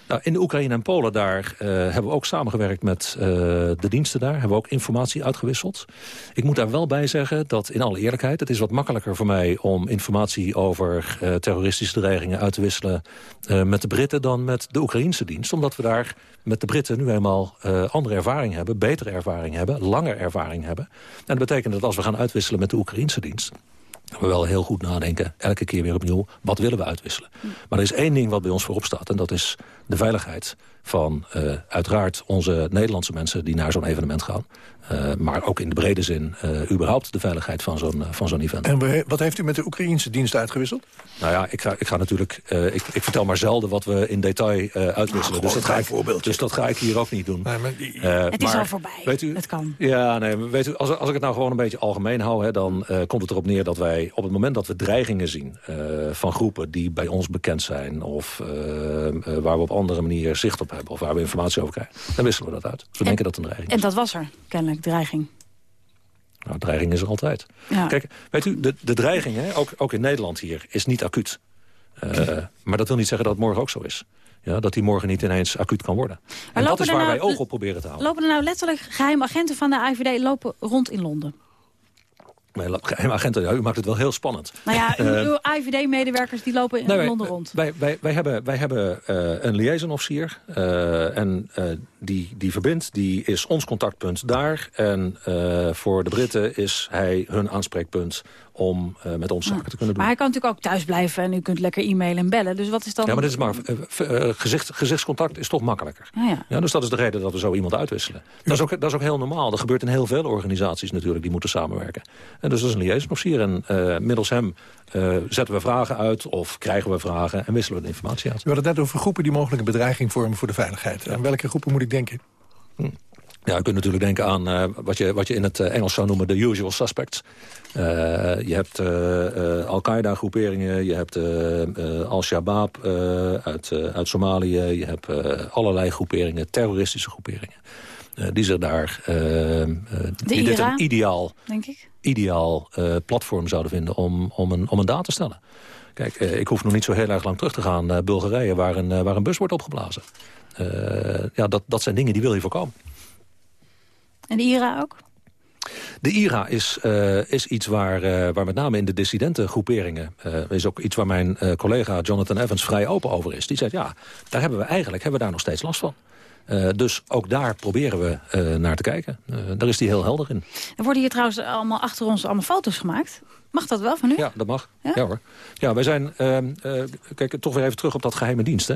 Nou, in de Oekraïne en Polen daar eh, hebben we ook samengewerkt met eh, de diensten daar. Hebben we ook informatie uitgewisseld. Ik moet daar wel bij zeggen dat in alle eerlijkheid... het is wat makkelijker voor mij om informatie over eh, terroristische dreigingen uit te wisselen... met de Britten dan met de Oekraïnse dienst. Omdat we daar met de Britten nu eenmaal andere ervaring hebben... betere ervaring hebben, langer ervaring hebben. En dat betekent dat als we gaan uitwisselen met de Oekraïnse dienst we wel heel goed nadenken, elke keer weer opnieuw, wat willen we uitwisselen. Maar er is één ding wat bij ons voorop staat... en dat is de veiligheid van eh, uiteraard onze Nederlandse mensen... die naar zo'n evenement gaan. Eh, maar ook in de brede zin eh, überhaupt de veiligheid van zo'n van zo'n event. En wat heeft u met de Oekraïnse dienst uitgewisseld? Nou ja, ik ga, ik ga natuurlijk... eh, ik, ik vertel maar zelden wat we in detail eh, uitwisselen. dus, dat ga ik, dus dat ga ik hier ook niet doen. Eh, het is maar al voorbij. Weet u, het kan. ja, nee, maar weet u, als, als ik het nou gewoon een beetje algemeen hou... Hè, dan eh, komt het erop neer dat wij op het moment dat we dreigingen zien... eh, van groepen die bij ons bekend zijn... of waar we op andere manier zicht op hebben... of waar we informatie over krijgen, dan wisselen we dat uit. Dus we denken dat het een dreiging En dat was er, kennelijk, dreiging. nou, dreiging is er altijd. Ja. Kijk, weet u, de, de dreiging, hè, ook, ook in Nederland hier, is niet acuut. Eh, maar dat wil niet zeggen dat het morgen ook zo is. Ja, dat die morgen niet ineens acuut kan worden. en dat is waar nou- wij oog op proberen te houden. Lopen er nou letterlijk geheime agenten van de AIVD lopen rond in Londen? Mijn geheime agenten, ja, u maakt het wel heel spannend. Nou ja, uw, Eh, AIVD-medewerkers die lopen in wij- Londen rond. Wij, wij, wij hebben, wij hebben eh, een liaisonofficier. eh, en eh, die, die verbindt, die is ons contactpunt daar. En eh, voor de Britten is hij hun aanspreekpunt om eh, met ons zaken te kunnen doen. Maar hij kan natuurlijk ook thuis blijven en u kunt lekker e-mailen en bellen. Dus wat is dan... Ja, maar dit is maar, eh, eh, gezicht, gezichtscontact is toch makkelijker. Ah, ja. Ja, dus dat is de reden dat we zo iemand uitwisselen. Dat is, ook, dat is ook heel normaal. Dat gebeurt in heel veel organisaties natuurlijk die moeten samenwerken. En dus dat is een liaison-officier. En eh, middels hem eh, zetten we vragen uit of krijgen we vragen en wisselen we de informatie uit. We hadden het net over groepen die mogelijk een bedreiging vormen voor de veiligheid. Aan welke groepen moet ik denken? Ja, je kunt natuurlijk denken aan eh, wat, je, wat je in het eh, Engels zou noemen de usual suspects. Eh, je hebt Al-Qaeda-groeperingen, je hebt Al-Shabaab uit, uit Somalië... je hebt allerlei groeperingen, terroristische groeperingen... die zich daar die dit een ideaal, denk ik. ideaal platform zouden vinden om, om, een, om een daad te stellen. Kijk, ik hoef nog niet zo heel erg lang terug te gaan naar Bulgarije... waar een, waar een bus wordt opgeblazen. Ja, dat, dat zijn dingen die wil je voorkomen. En de IRA ook? De IRA is, eh, is iets waar, eh, waar met name in de dissidentengroeperingen... eh is ook iets waar mijn collega Jonathan Evans vrij open over is. Die zegt, ja, daar hebben we eigenlijk hebben we daar nog steeds last van. Dus ook daar proberen we naar te kijken. Daar is hij heel helder in. Er worden hier trouwens allemaal achter ons allemaal foto's gemaakt. Mag dat wel van u? Ja, dat mag. Ja, hoor. Ja, wij zijn... ehm, eh, kijk, toch weer even terug op dat geheime dienst. Hè.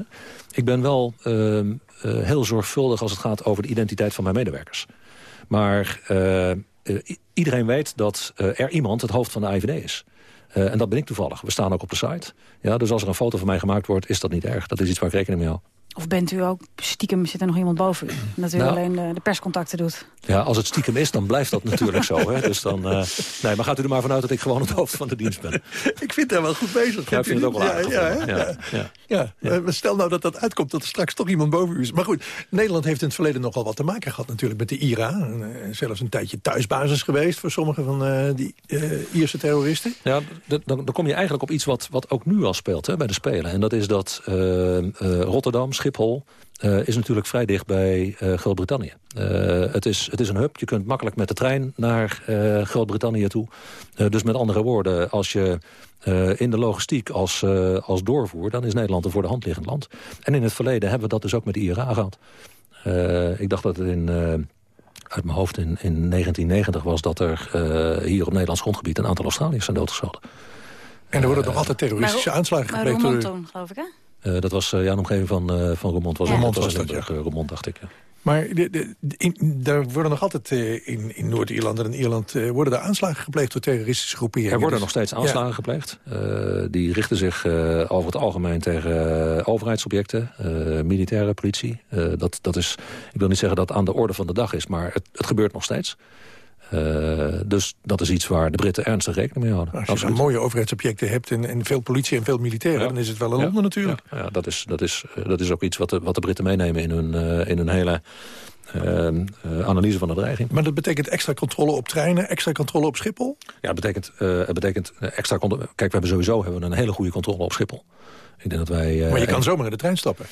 Ik ben wel ehm, eh, heel zorgvuldig als het gaat over de identiteit van mijn medewerkers. Maar eh, iedereen weet dat eh, er iemand het hoofd van de IVD is. Eh, en dat ben ik toevallig. We staan ook op de site. Ja, dus als er een foto van mij gemaakt wordt, is dat niet erg. Dat is iets waar ik rekening mee hou. Of bent u ook stiekem, zit er nog iemand boven u? Dat u Nou. alleen de, de perscontacten doet. Ja, als het stiekem is, dan blijft dat natuurlijk zo. Hè. Dus dan, eh, nee, maar gaat u er maar vanuit dat ik gewoon het hoofd van de dienst ben. Ik vind daar wel goed bezig. Ja, ik vind het ook wel Ja, aardig. ja, ja, ja, ja. Ja, eh, maar stel nou dat dat uitkomt, dat er straks toch iemand boven u is. Maar goed, Nederland heeft in het verleden nogal wat te maken gehad natuurlijk met de IRA. En, eh, zelfs een tijdje thuisbasis geweest voor sommige van eh, die eh, Ierse terroristen. Ja, dan, dan kom je eigenlijk op iets wat, wat ook nu al speelt hè, bij de Spelen. En dat is dat eh, eh, Rotterdam, Schiphol... eh, is natuurlijk vrij dicht bij eh, Groot-Brittannië. Eh, het, is, het is een hub, je kunt makkelijk met de trein naar eh, Groot-Brittannië toe. Eh, dus met andere woorden, als je eh, in de logistiek als, eh, als doorvoer... dan is Nederland een voor de hand liggend land. En in het verleden hebben we dat dus ook met de IRA gehad. Eh, ik dacht dat het in... eh, uit mijn hoofd in, in 1990 was dat er eh, hier op Nederlands grondgebied... een aantal Australiërs zijn doodgeschoten. En er worden nog altijd terroristische Maar- aanslagen Maar gepleegd. toen, geloof ik, hè? Eh, dat was eh, ja, een omgeving van, eh van Roermond. Was Ja. Roermond was dat, Limburg, Roermond, dacht ik. Ja. Maar de, de, in, daar worden nog altijd eh, in, in Noord-Ierland en in Ierland... eh, worden er aanslagen gepleegd door terroristische groeperingen. Er worden Dus- nog steeds aanslagen Ja. gepleegd. Eh, die richten zich eh, over het algemeen tegen overheidsobjecten, eh, militaire politie. Eh, dat, dat is, ik wil niet zeggen dat het aan de orde van de dag is, maar het, het gebeurt nog steeds. Eh, dus dat is iets waar de Britten ernstig rekening mee houden. Als je Absoluut. mooie overheidsobjecten hebt en, en veel politie en veel militairen... Ja. dan is het wel een Ja. Londen natuurlijk. Ja, dat, is, dat, is, eh, dat is ook iets wat de, wat de Britten meenemen in hun, eh, in hun hele eh, eh, analyse van de dreiging. Maar dat betekent extra controle op treinen, extra controle op Schiphol? Ja, het betekent, het betekent extra controle. Kijk, we hebben sowieso hebben we een hele goede controle op Schiphol. Ik denk dat wij, maar je kan zomaar in de trein stappen.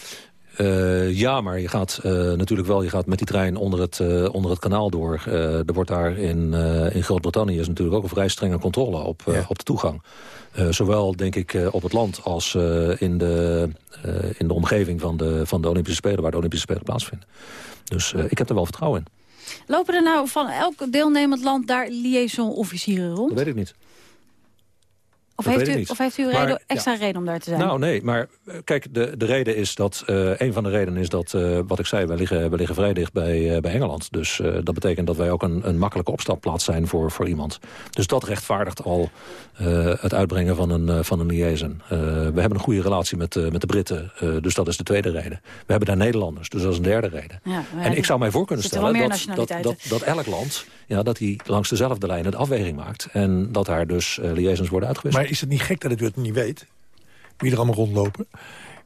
Eh, ja, maar je gaat eh, natuurlijk wel je gaat met die trein onder het, eh, onder het kanaal door. Er wordt daar in, in Groot-Brittannië is natuurlijk ook een vrij strenge controle op, op de toegang. Zowel denk ik op het land als in, de, in de omgeving van de, van de Olympische Spelen... waar de Olympische Spelen plaatsvinden. Dus ik heb er wel vertrouwen in. Lopen er nou van elk deelnemend land daar liaison-officieren rond? Dat weet ik niet. Of Dat heeft, u, of heeft u een Maar, reden, ja. extra reden om daar te zijn? Nou, nee, maar eh, kijk, de, de reden is dat... eh, een van de redenen is dat, eh, wat ik zei, we liggen, we liggen vrij dicht bij, eh, bij Engeland. Dus eh, dat betekent dat wij ook een, een makkelijke opstapplaats zijn voor, voor iemand. Dus dat rechtvaardigt al eh, het uitbrengen van een, eh, van een liaison. Eh, we hebben een goede relatie met, eh, met de Britten, eh, dus dat is de tweede reden. We hebben daar Nederlanders, dus dat is een derde reden. Ja, en ik zou mij voor kunnen stellen dat, dat, dat, dat elk land ja, dat die langs dezelfde lijn de afweging maakt. En dat daar dus eh, liaisons worden uitgewisseld. Is het niet gek dat het het niet weet? Wie er allemaal rondlopen?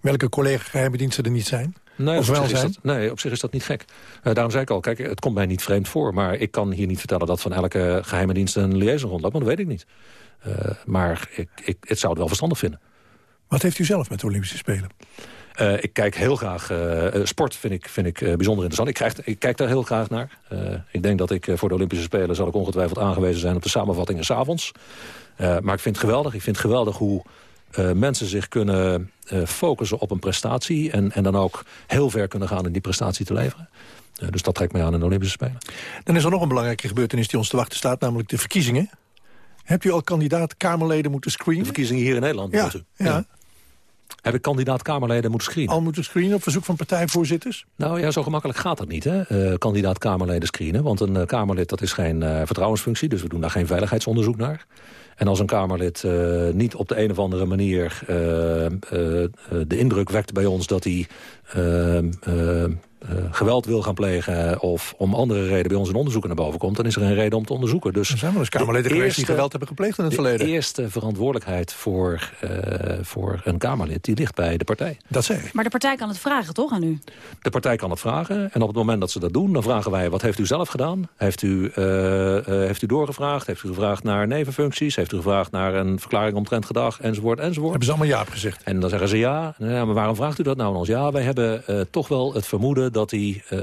Welke collega geheime diensten er niet zijn? Nee, of op, wel zich is zijn? dat, nee, op zich is dat niet gek. Eh, daarom zei ik al, kijk, het komt mij niet vreemd voor. Maar ik kan hier niet vertellen dat van elke geheime dienst een liaison rondloopt. Want dat weet ik niet. Eh, maar ik, ik, het zou het wel verstandig vinden. Wat heeft u zelf met de Olympische Spelen? Eh, ik kijk heel graag... eh, sport vind ik, vind ik bijzonder interessant. Ik, krijg, ik kijk daar heel graag naar. Ik denk dat ik voor de Olympische Spelen... zal ik ongetwijfeld aangewezen zijn op de samenvattingen s'avonds. Eh maar ik vind het geweldig. Ik vind het geweldig hoe eh, mensen zich kunnen eh, focussen op een prestatie... En, en dan ook heel ver kunnen gaan in die prestatie te leveren. Eh, dus dat trekt mij aan in de Olympische Spelen. Dan is er nog een belangrijke gebeurtenis die ons te wachten staat, namelijk de verkiezingen. Hebt u al kandidaat Kamerleden moeten De screenen? verkiezingen hier in Nederland Ja, ja. Heb ik kandidaat Kamerleden moeten screenen? Al moeten screenen op verzoek van partijvoorzitters? Nou ja, zo gemakkelijk gaat dat niet, hè? Eh, kandidaat Kamerleden screenen. Want een eh, Kamerlid, dat is geen eh, vertrouwensfunctie... dus we doen daar geen veiligheidsonderzoek naar. En als een Kamerlid eh, niet op de een of andere manier eh, eh, de indruk wekt bij ons... dat hij geweld wil gaan plegen of om andere reden bij ons een onderzoek naar boven komt... dan is er een reden om te onderzoeken. Dus Er zijn wel eens Kamerleden de geweest die geweld hebben gepleegd in het de verleden. eerste verantwoordelijkheid voor, eh, voor een Kamerlid, die ligt bij de partij. Dat zei ik. Maar de partij kan het vragen, toch, aan u? De partij kan het vragen. En op het moment dat ze dat doen, dan vragen wij... wat heeft u zelf gedaan? Heeft u, eh, eh, heeft u doorgevraagd? Heeft u gevraagd naar nevenfuncties? Heeft u gevraagd naar een verklaring omtrent gedag? Enzovoort, enzovoort. Hebben ze allemaal ja op gezegd? En dan zeggen ze ja. ja. Maar waarom vraagt u dat nou aan ons? Ja, wij hebben eh, toch wel het vermoeden dat hij... eh,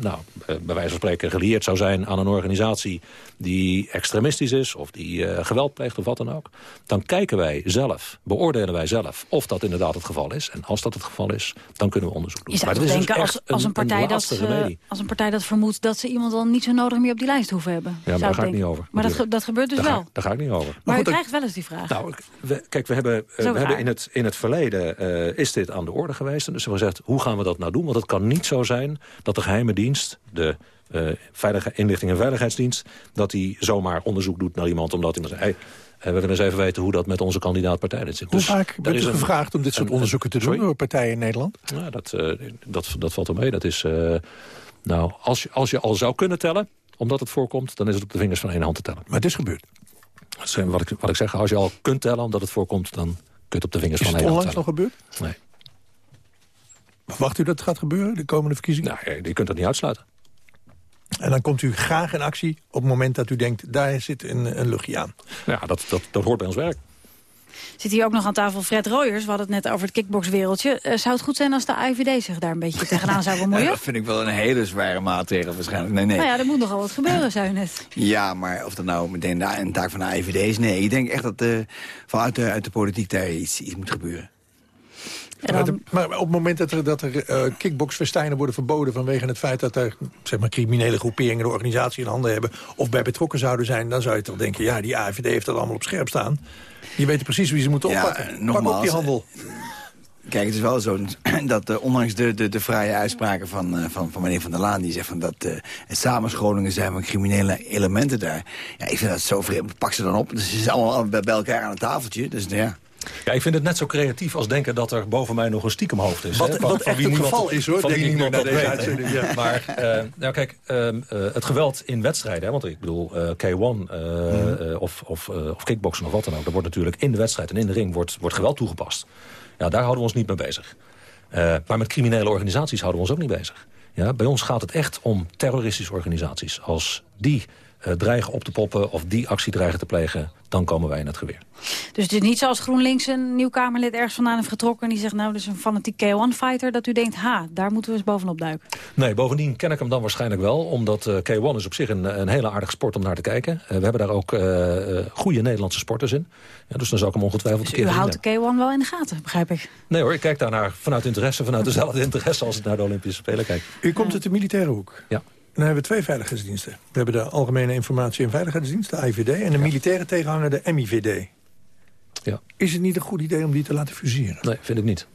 nou, eh, bij wijze van spreken gelieerd zou zijn aan een organisatie... die extremistisch is of die eh, geweld pleegt of wat dan ook. Dan kijken wij zelf, beoordelen wij zelf... of dat inderdaad het geval is. En als dat het geval is, dan kunnen we onderzoek doen. Je zou Maar toch dit is denken, dus als, als, een partij dat, als een partij dat vermoedt... dat ze iemand dan niet zo nodig meer op die lijst hoeven hebben. Ja, maar daar ga ik denken. niet over. Maar dat, dat gebeurt dus daar wel. Ga, daar ga ik niet over. Maar, u krijgt wel eens die vraag. Nou, we- kijk, we hebben, eh, we hebben in, het, in het verleden eh, is dit aan de orde geweest. En dus hebben we gezegd, hoe gaan we dat nou doen? Want het kan niet zo zijn dat de geheime dienst, de eh veilige, inlichting en veiligheidsdienst... dat die zomaar onderzoek doet naar iemand omdat iemand zegt... Hey, eh, we willen eens even weten hoe dat met onze kandidaatpartij zit. Hoe Dus vaak er is u gevraagd om dit soort een- onderzoeken te doen Sorry? door partijen in Nederland? Ja, dat, eh, dat, dat valt wel mee. Dat is, nou, als, je, als je al zou kunnen tellen, omdat het voorkomt... dan is het op de vingers van één hand te tellen. Maar het is gebeurd. Dat is, wat, ik, wat ik zeg, als je al kunt tellen omdat het voorkomt... dan kun je het op de vingers Is van het één hand onlangs tellen. nog gebeurd? Nee. Verwacht u dat het gaat gebeuren, de komende verkiezingen? Nou, je kunt dat niet uitsluiten. En dan komt u graag in actie op het moment dat u denkt... daar zit een, een luchtje aan. Ja, dat, dat, dat hoort bij ons werk. Zit hier ook nog aan tafel Fred Royers. We hadden het net over het kickboxwereldje. Eh, zou het goed zijn als de AIVD zich daar een beetje tegenaan zou Ja, bemoeien? dat vind ik wel een hele zware maatregel waarschijnlijk. Nee, nee. Nou ja, er moet nogal wat gebeuren, zei u net. Ja, maar of dat nou meteen de, een taak van de AIVD is... nee, ik denk echt dat eh, vanuit de, uit de politiek daar iets, iets moet gebeuren. Maar, de- maar op het moment dat er, dat er eh, kickboxfestijnen worden verboden... vanwege het feit dat er zeg maar, criminele groeperingen de organisatie in handen hebben... of bij betrokken zouden zijn, dan zou je toch denken... ja, die AVD heeft dat allemaal op scherp staan. Die weten precies wie ze moeten Ja, oppakken. eh, Pak op nogmaals, die handel. Kijk, het is wel zo dat eh, ondanks de, de, de vrije uitspraken van, eh, van, van meneer Van der Laan... die zegt van dat eh, het samenscholingen zijn van criminele elementen daar. Ja, ik vind dat zo vreemd. Pak ze dan op. Dus ze zijn allemaal bij bij elkaar aan het tafeltje. Dus ja... Ja, ik vind het net zo creatief als denken dat er boven mij nog een stiekem hoofd is. Wat- hè, wat echt wie het geval is, hoor, Van denk wie niemand na dat deze weet, uitzending, ja. Maar eh, nou kijk, ehm, eh, het geweld in wedstrijden, hè, want ik bedoel eh, K1 eh, Mhm. of, of, of kickboksen of wat dan ook. Er wordt natuurlijk in de wedstrijd en in de ring wordt, wordt geweld toegepast. Ja, daar houden we ons niet mee bezig. Maar met criminele organisaties houden we ons ook niet bezig. Ja, bij ons gaat het echt om terroristische organisaties. Als die dreigen op te poppen of die actie dreigen te plegen... dan komen wij in het geweer. Dus het is niet zoals GroenLinks een nieuw Kamerlid ergens vandaan heeft getrokken... en die zegt, nou, dat is een fanatiek K1-fighter... dat u denkt, ha, daar moeten we eens bovenop duiken. Nee, bovendien ken ik hem dan waarschijnlijk wel. Omdat eh, K1 is op zich een, een hele aardige sport om naar te kijken. Eh, we hebben daar ook eh, eh, goede Nederlandse sporters in. Ja, dus dan zou ik hem ongetwijfeld Dus een u keer houdt zien. de K1 wel in de gaten, begrijp ik. Nee hoor, ik kijk daarnaar vanuit interesse. Vanuit dezelfde interesse als ik naar de Olympische Spelen kijk. U komt uit de militaire hoek. Ja. Dan hebben we twee veiligheidsdiensten. We hebben de Algemene Informatie- en Veiligheidsdienst, de AIVD... en de militaire tegenhanger, de MIVD. Ja. Is het niet een goed idee om die te laten fuseren? Nee, vind ik niet.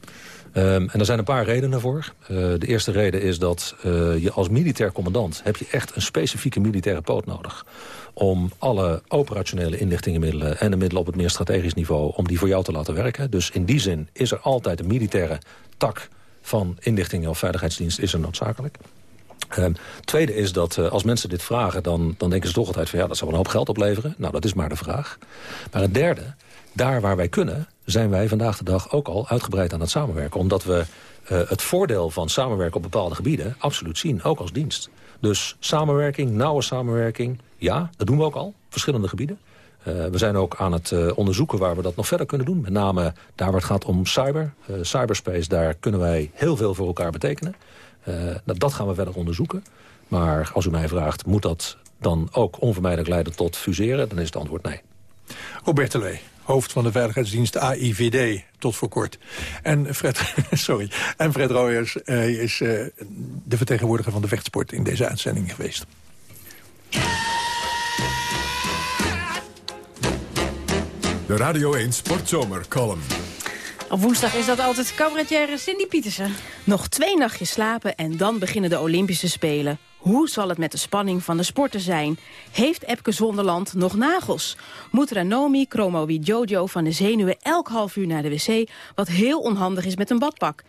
Ehm, en er zijn een paar redenen voor. Eh, de eerste reden is dat eh, je als militair commandant... heb je echt een specifieke militaire poot nodig... om alle operationele inlichtingenmiddelen... en de middelen op het meer strategisch niveau... om die voor jou te laten werken. Dus in die zin is er altijd een militaire tak... van inlichtingen of veiligheidsdienst is er noodzakelijk. Ehm, tweede is dat eh, als mensen dit vragen, dan, dan denken ze toch altijd van ja, dat zou een hoop geld opleveren. Nou, dat is maar de vraag. Maar het derde, daar waar wij kunnen, zijn wij vandaag de dag ook al uitgebreid aan het samenwerken. Omdat we eh, het voordeel van samenwerken op bepaalde gebieden absoluut zien, ook als dienst. Dus samenwerking, nauwe samenwerking, ja, dat doen we ook al, verschillende gebieden. Eh, we zijn ook aan het onderzoeken waar we dat nog verder kunnen doen. Met name daar waar het gaat om cyber, cyberspace, daar kunnen wij heel veel voor elkaar betekenen. Eh, nou, dat gaan we verder onderzoeken. Maar als u mij vraagt, moet dat dan ook onvermijdelijk leiden tot fuseren? Dan is het antwoord nee. Robert Lee, hoofd van de veiligheidsdienst AIVD, tot voor kort. En Fred, sorry, en Fred Royers eh, is eh, de vertegenwoordiger van de vechtsport in deze uitzending geweest. De Radio 1 Sportzomer column. Op woensdag is dat altijd cabaretière Cindy Pietersen. Nog twee nachtjes slapen en dan beginnen de Olympische Spelen. Hoe zal het met de spanning van de sporten zijn? Heeft Epke Zonderland nog nagels? Moet Ranomi Kromowi Jojo van de zenuwen elk half uur naar de wc... wat heel onhandig is met een badpak?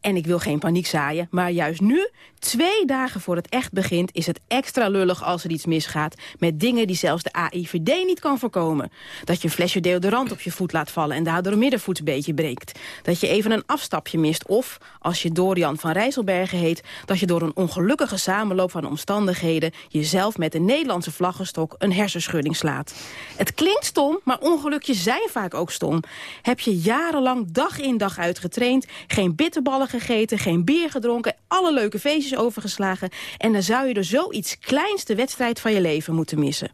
En ik wil geen paniek zaaien, maar juist nu, twee dagen voor het echt begint... is het extra lullig als er iets misgaat met dingen die zelfs de AIVD niet kan voorkomen. Dat je een flesje deodorant op je voet laat vallen en daardoor een middenvoetsbeetje breekt. Dat je even een afstapje mist of, als je Dorian van Rijsselbergen heet... dat je door een ongelukkige samenloop van omstandigheden... jezelf met een Nederlandse vlaggenstok een hersenschudding slaat. Het klinkt stom, maar ongelukjes zijn vaak ook stom. Heb je jarenlang dag in dag uit getraind, geen bitterballen gegeten, geen bier gedronken, alle leuke feestjes overgeslagen en dan zou je er zoiets kleins de wedstrijd van je leven moeten missen.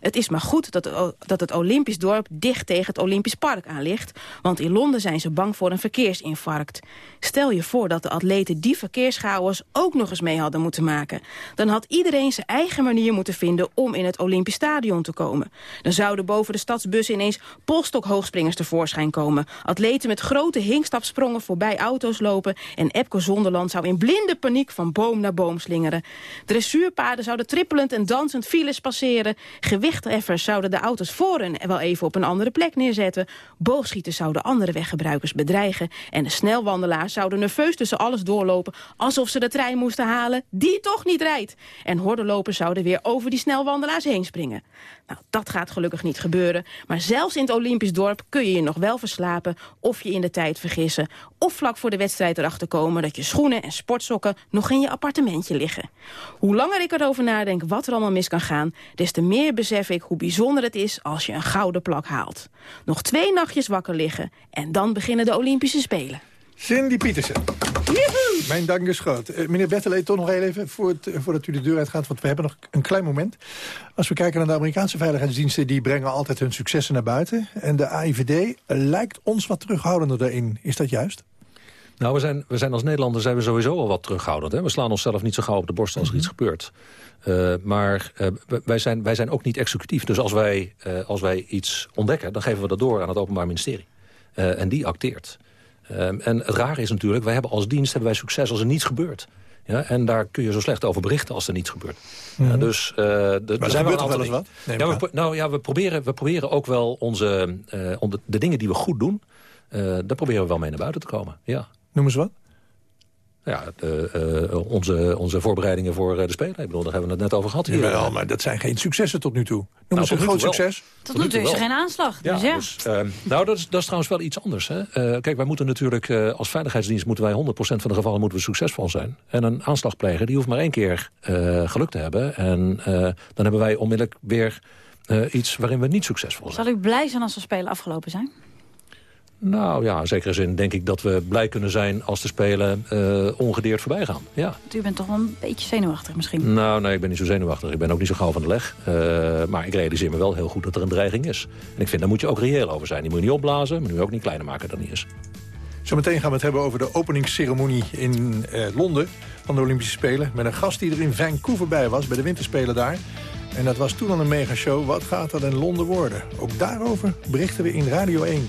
Het is maar goed dat, dat het Olympisch dorp dicht tegen het Olympisch park aan ligt, want in Londen zijn ze bang voor een verkeersinfarct. Stel je voor dat de atleten die verkeerschaos ook nog eens mee hadden moeten maken. Dan had iedereen zijn eigen manier moeten vinden om in het Olympisch stadion te komen. Dan zouden boven de stadsbus ineens polstokhhoogspringers tevoorschijn komen. Atleten met grote hinkstapsprongen voorbij auto's lopen en Epke Zonderland zou in blinde paniek van boom naar boom slingeren. Dressuurpaarden zouden trippelend en dansend files passeren. Gewichtheffers zouden de auto's voor hen wel even op een andere plek neerzetten. Boogschieters zouden andere weggebruikers bedreigen. En de snelwandelaars zouden nerveus tussen alles doorlopen... alsof ze de trein moesten halen die toch niet rijdt. En hordenlopers zouden weer over die snelwandelaars heen springen. Nou, dat gaat gelukkig niet gebeuren. Maar zelfs in het Olympisch dorp kun je je nog wel verslapen... of je in de tijd vergissen. Of vlak voor de wedstrijd erachter komen... dat je schoenen en sportsokken nog in je appartementje liggen. Hoe langer ik erover nadenk wat er allemaal mis kan gaan... des te meer besef ik hoe bijzonder het is als je een gouden plak haalt. Nog twee nachtjes wakker liggen en dan beginnen de Olympische Spelen. Cindy Pietersen. Mijn dank is groot. Eh, meneer Bettelee, toch nog heel even voor het, eh, voordat u de deur uitgaat... want we hebben nog een klein moment. Als we kijken naar de Amerikaanse veiligheidsdiensten... die brengen altijd hun successen naar buiten. En de AIVD lijkt ons wat terughoudender daarin. Is dat juist? Nou, we zijn, we zijn als Nederlanders zijn we sowieso al wat terughoudend. Hè? We slaan onszelf niet zo gauw op de borst als er iets gebeurt. Eh, maar eh, wij, zijn, wij zijn ook niet executief. Dus als wij, eh, als wij iets ontdekken, dan geven we dat door aan het Openbaar Ministerie. En die acteert. Ehm, en het rare is natuurlijk, wij hebben als dienst hebben wij succes als er niets gebeurt. Ja, en daar kun je zo slecht over berichten als er niets gebeurt. Mhm. Ja, dus, eh, de, er er zijn toch wel eens wat? Ja, we, nou ja, we proberen, we proberen ook wel onze, de, dingen die we goed doen... daar proberen we wel mee naar buiten te komen. Ja. Noem eens wat. Ja, eh, eh, onze, onze voorbereidingen voor eh, de Spelen. Ik bedoel, daar hebben we het net over gehad. hier. Jawel, maar dat zijn geen successen tot nu toe. Noem Nou, eens een groot succes. Tot nu toe is er geen aanslag. Dus ja. dus, nou, dat is, dat is trouwens wel iets anders. Hè? Eh, kijk, wij moeten natuurlijk eh, als veiligheidsdienst... moeten wij 100% van de gevallen moeten we succesvol zijn. En een aanslagpleger, die hoeft maar één keer eh, geluk te hebben. En eh, dan hebben wij onmiddellijk weer eh, iets waarin we niet succesvol zijn. Zal u blij zijn als de Spelen afgelopen zijn? Nou ja, in zekere zin denk ik dat we blij kunnen zijn... als de Spelen eh, ongedeerd voorbij gaan. Ja. U bent toch wel een beetje zenuwachtig misschien. Nou, nee, ik ben niet zo zenuwachtig. Ik ben ook niet zo gauw van de leg. Eh, maar ik realiseer me wel heel goed dat er een dreiging is. En ik vind, daar moet je ook reëel over zijn. Die moet je niet opblazen, maar nu ook niet kleiner maken dan die is. Zometeen gaan we het hebben over de openingsceremonie in eh, Londen van de Olympische Spelen. Met een gast die er in Vancouver bij was, bij de winterspelen daar. En dat was toen al een megashow. Wat gaat dat in Londen worden? Ook daarover berichten we in Radio 1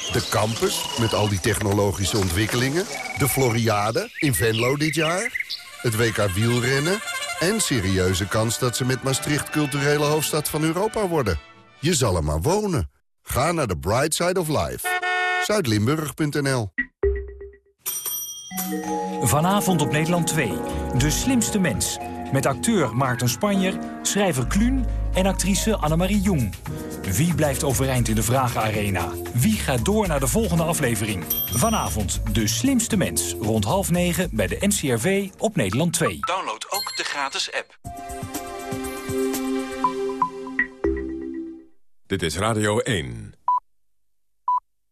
De campus, met al die technologische ontwikkelingen. De Floriade in Venlo dit jaar. Het WK wielrennen. En serieuze kans dat ze met Maastricht culturele hoofdstad van Europa worden. Je zal er maar wonen. Ga naar de Bright Side of Life. Zuidlimburg.nl Vanavond op Nederland 2. De slimste mens. Met acteur Maarten Spanjer, schrijver Kluun en actrice Annemarie Jong. Wie blijft overeind in de Vragenarena? Wie gaat door naar de volgende aflevering? Vanavond De Slimste Mens. Rond half negen bij de NCRV op Nederland 2. Download ook de gratis app. Dit is Radio 1.